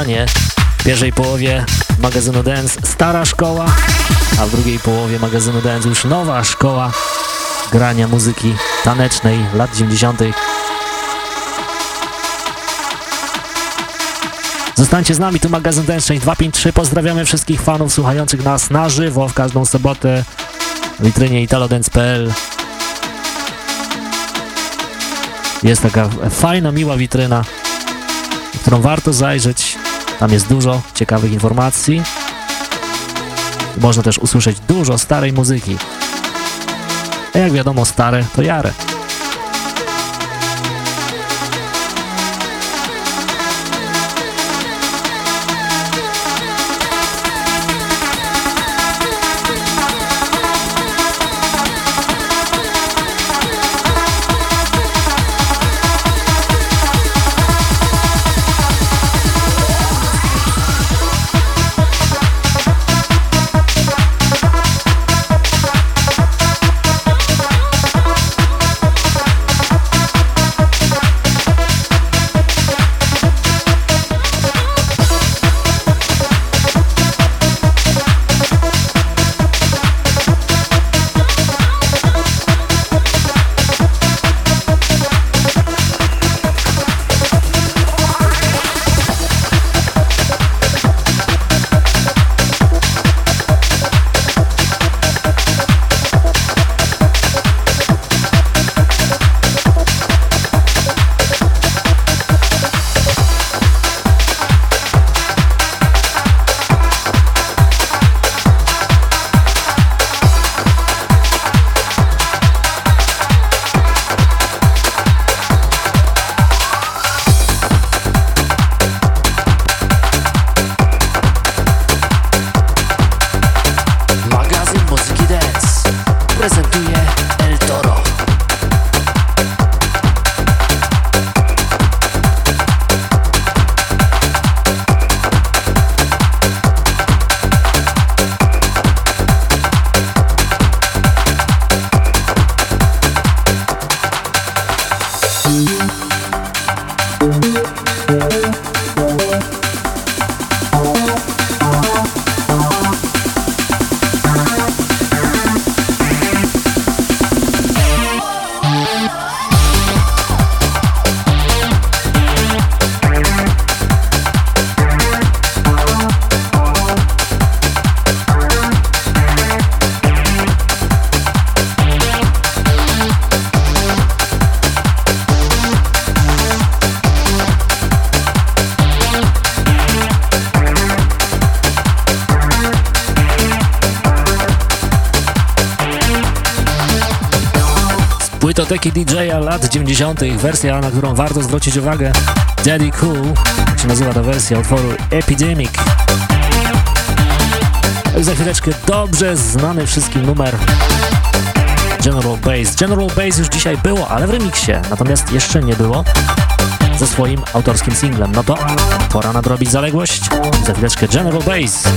porównanie. W pierwszej połowie magazynu Dance stara szkoła, a w drugiej połowie magazynu Dance już nowa szkoła grania muzyki tanecznej lat 90. Zostańcie z nami, tu magazyn Dance 6253. Pozdrawiamy wszystkich fanów słuchających nas na żywo w każdą sobotę w witrynie italodance.pl. Jest taka fajna, miła witryna którą warto zajrzeć. Tam jest dużo ciekawych informacji. Można też usłyszeć dużo starej muzyki. A jak wiadomo, stare to jare. 80. Wersja, na którą warto zwrócić uwagę. Daddy Cool się nazywa ta wersja utworu Epidemic. No I za chwileczkę dobrze znany wszystkim numer General Base. General Base już dzisiaj było, ale w remiksie, natomiast jeszcze nie było ze swoim autorskim singlem. No to pora nadrobić zaległość. Za chwileczkę General Base.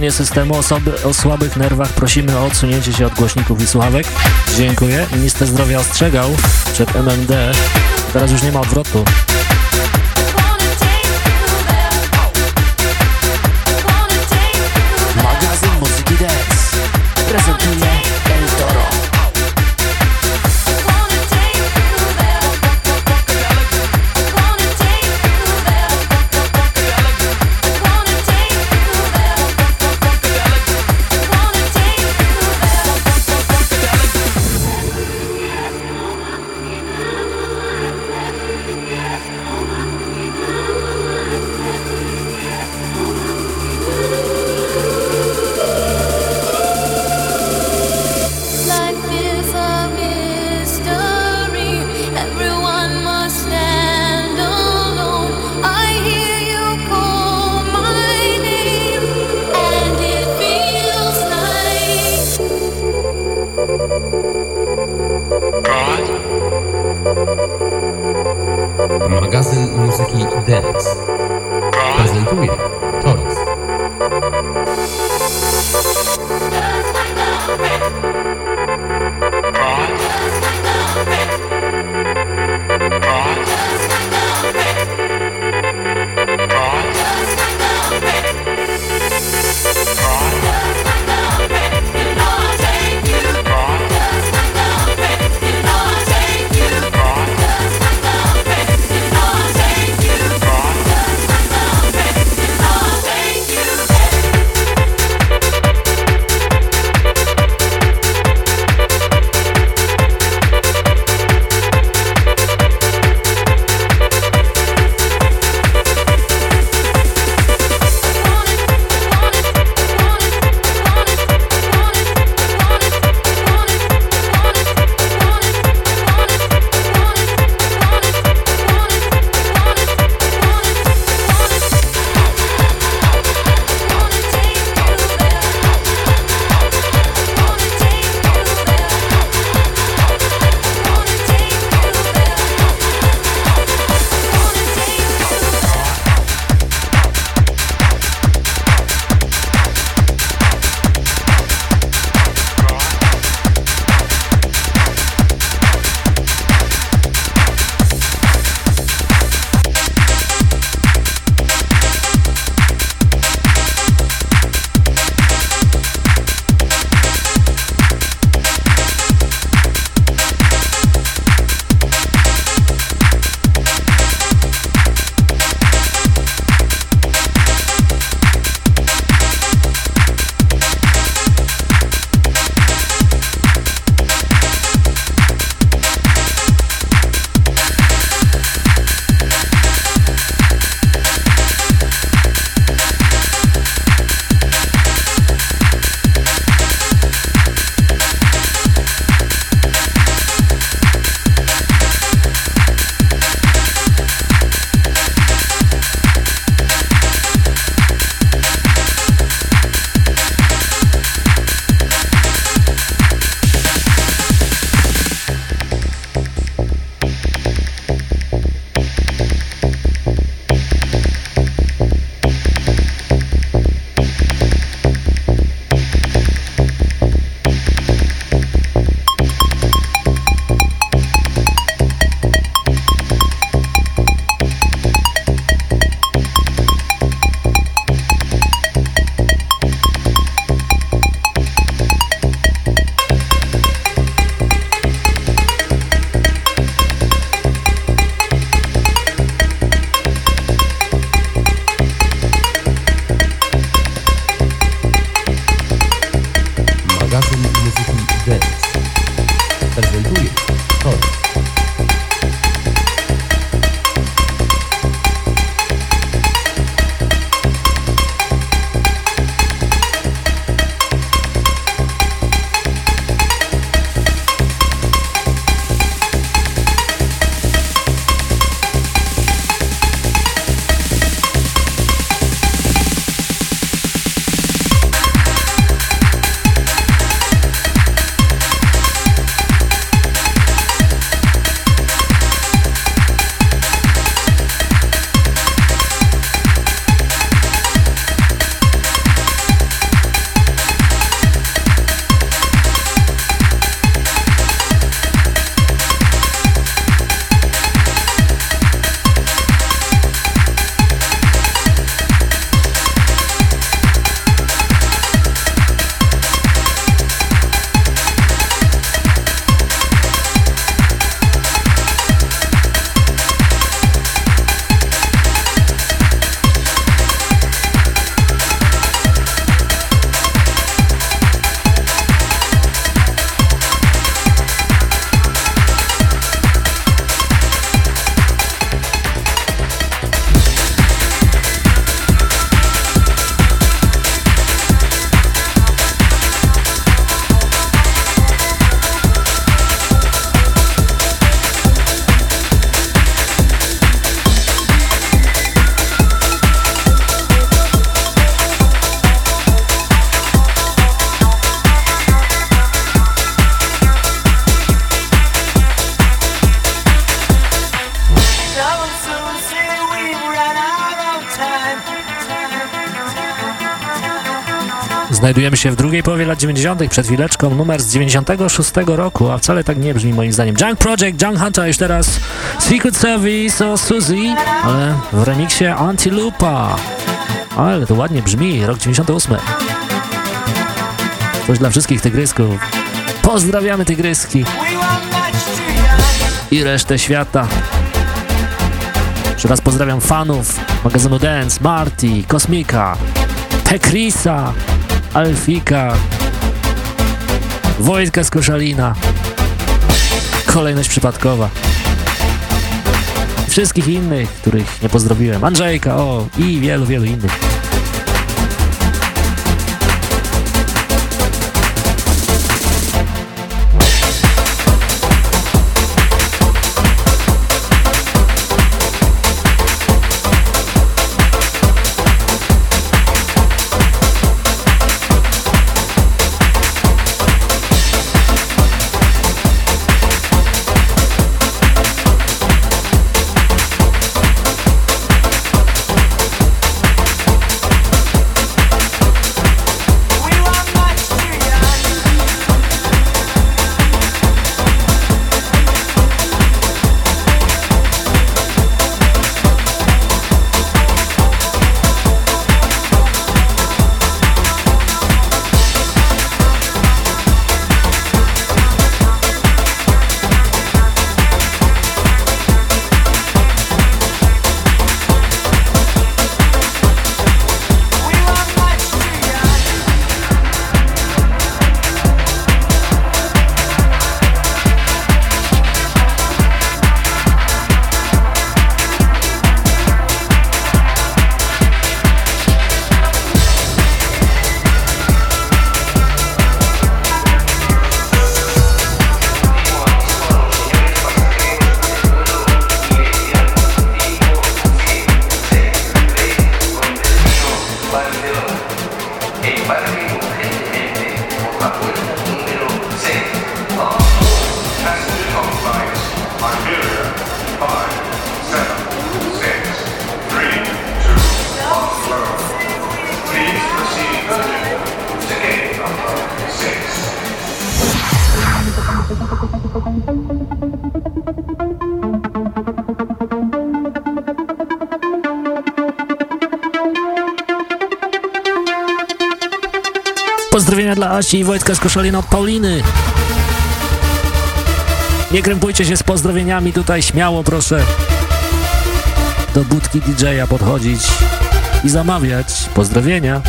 Niszczenie systemu osoby o słabych nerwach prosimy o odsunięcie się od głośników i słuchawek. Dziękuję. Minister zdrowia ostrzegał przed MMD. Teraz już nie ma odwrotu. Znajdujemy się w drugiej połowie lat 90. przed chwileczką, numer z 96 roku, a wcale tak nie brzmi moim zdaniem. Junk Project, Junk Hunter, już teraz Secret Service o Suzy, ale w remiksie Antilupa. Ale to ładnie brzmi, rok 98. Coś dla wszystkich tygrysków. Pozdrawiamy tygryski i resztę świata. Jeszcze raz pozdrawiam fanów magazynu Dance, Marty, Kosmika, Pekrisa, Alfika, Wojtka z Koszalina. Kolejność przypadkowa. Wszystkich innych, których nie pozdrowiłem. Andrzejka, o, i wielu, wielu innych. I Wojtka z Koszalina od Pauliny. Nie krępujcie się z pozdrowieniami tutaj, śmiało proszę do budki DJ-a podchodzić i zamawiać pozdrowienia.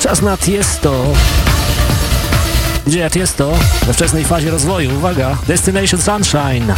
Czas na Tiesto. Gdzie Tiesto? We wczesnej fazie rozwoju. Uwaga! Destination Sunshine.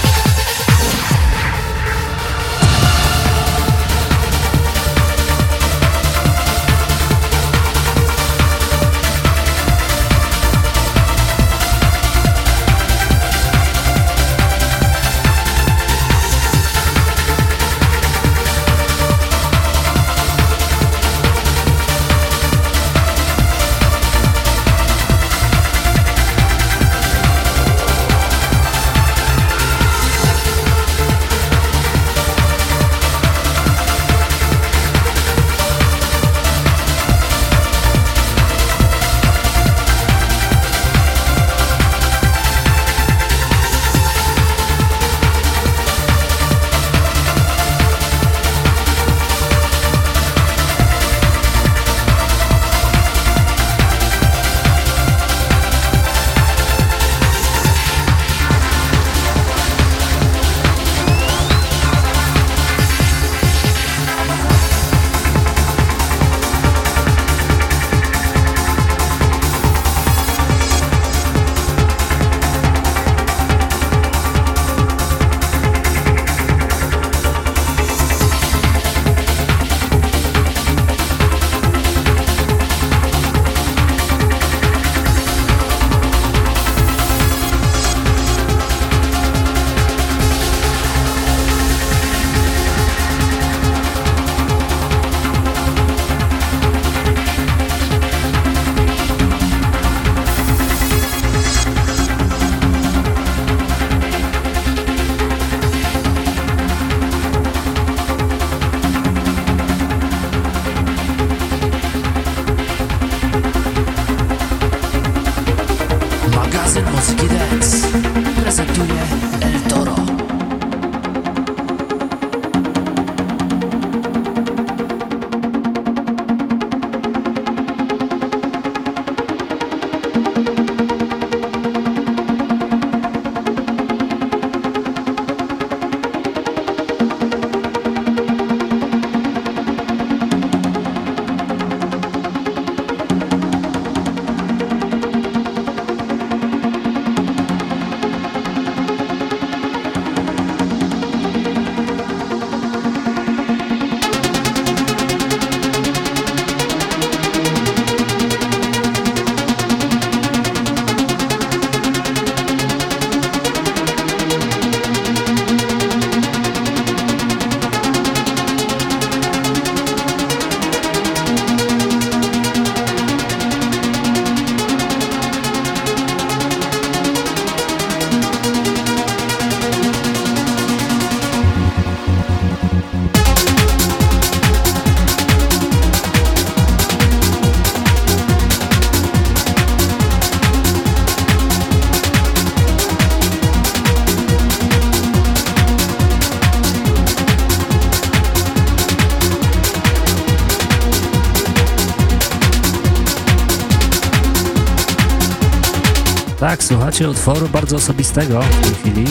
Słuchacie utworu bardzo osobistego w tej chwili.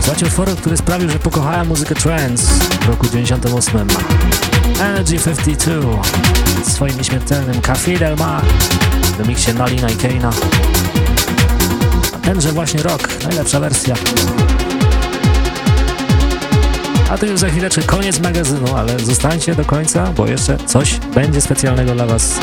Słuchacie utworu, który sprawił, że pokochałem muzykę trance w roku 98. Energy 52 z swoim nieśmiertelnym Café Del Mar w remiksie Nalina i Keina. A tenże właśnie rok, najlepsza wersja. A to już za chwileczkę koniec magazynu, ale zostańcie do końca, bo jeszcze coś będzie specjalnego dla Was.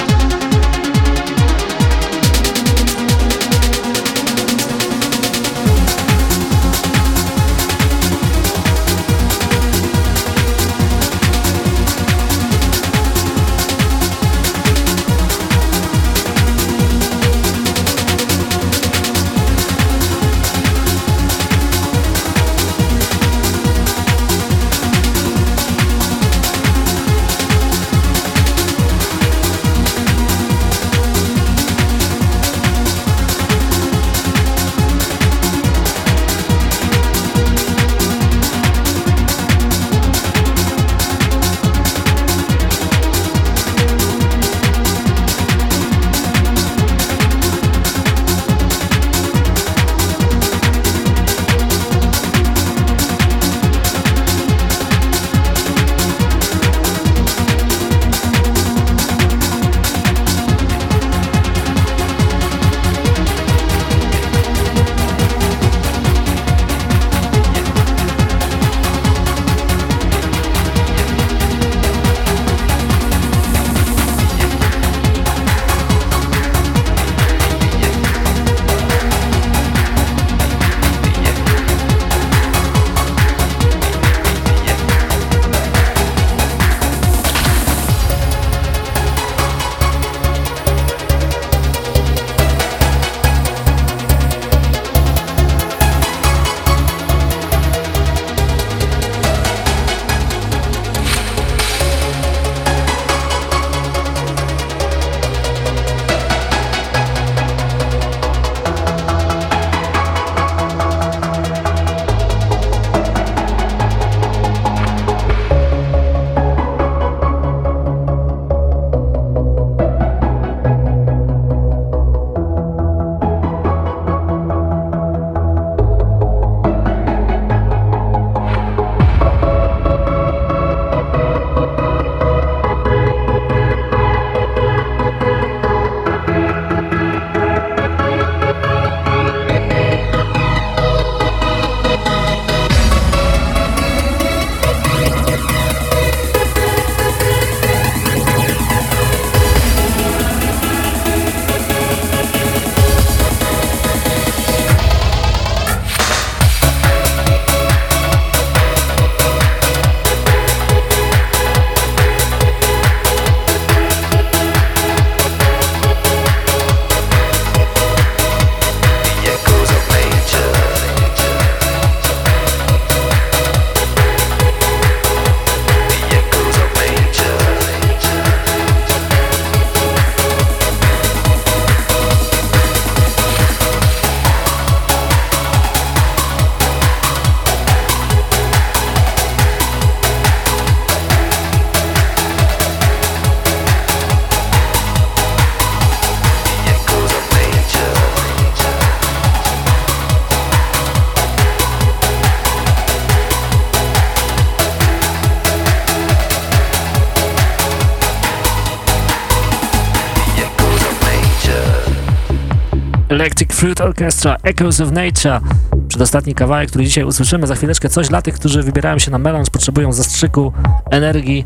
Orchestra Echoes of Nature. Przedostatni kawałek, który dzisiaj usłyszymy. Za chwileczkę coś dla tych, którzy wybierają się na melanż, potrzebują zastrzyku energii.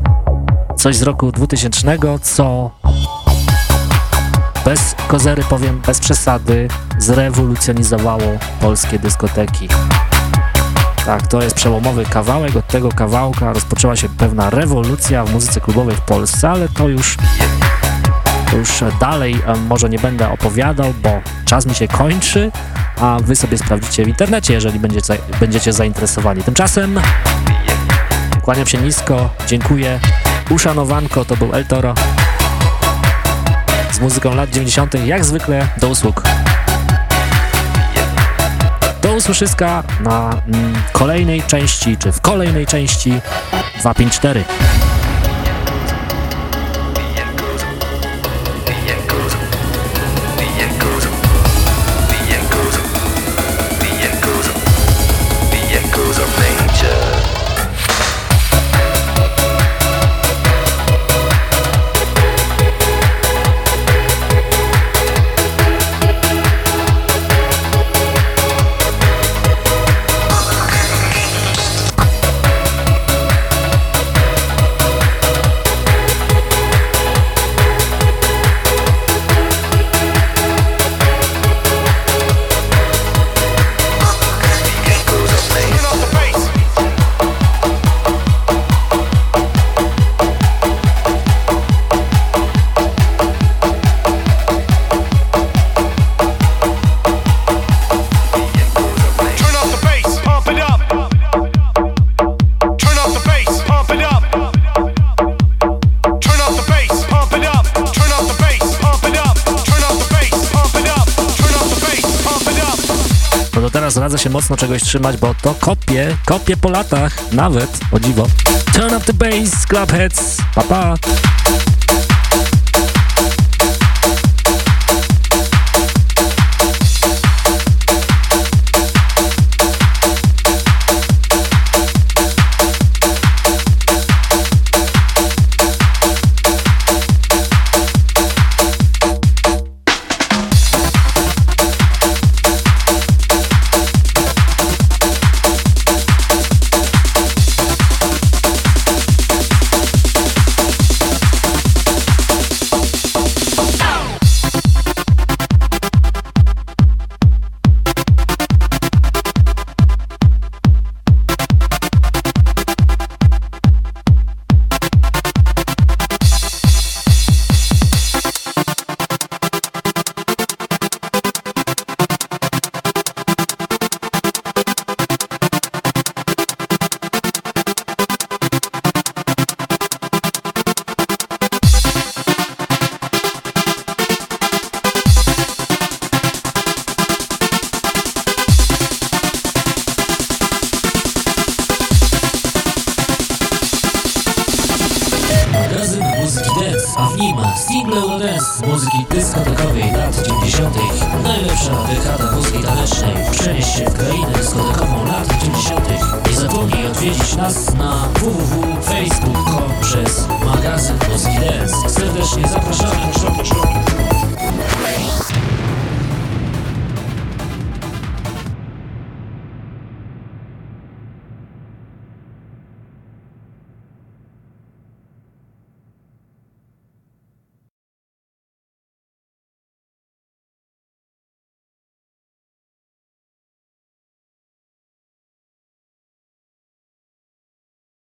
Coś z roku 2000, co bez kozery powiem, bez przesady, zrewolucjonizowało polskie dyskoteki. Tak, to jest przełomowy kawałek. Od tego kawałka rozpoczęła się pewna rewolucja w muzyce klubowej w Polsce, ale to już to już dalej może nie będę opowiadał, bo czas mi się kończy, a wy sobie sprawdzicie w internecie, jeżeli będziecie, będziecie zainteresowani. Tymczasem kłaniam się nisko, dziękuję. Uszanowanko to był El Toro z muzyką lat 90. jak zwykle do usług. Do usłyszyska na mm, kolejnej części, czy w kolejnej części 254. mocno czegoś trzymać, bo to kopie, kopie po latach, nawet, o dziwo. Turn up the bass, Clubheads, pa pa!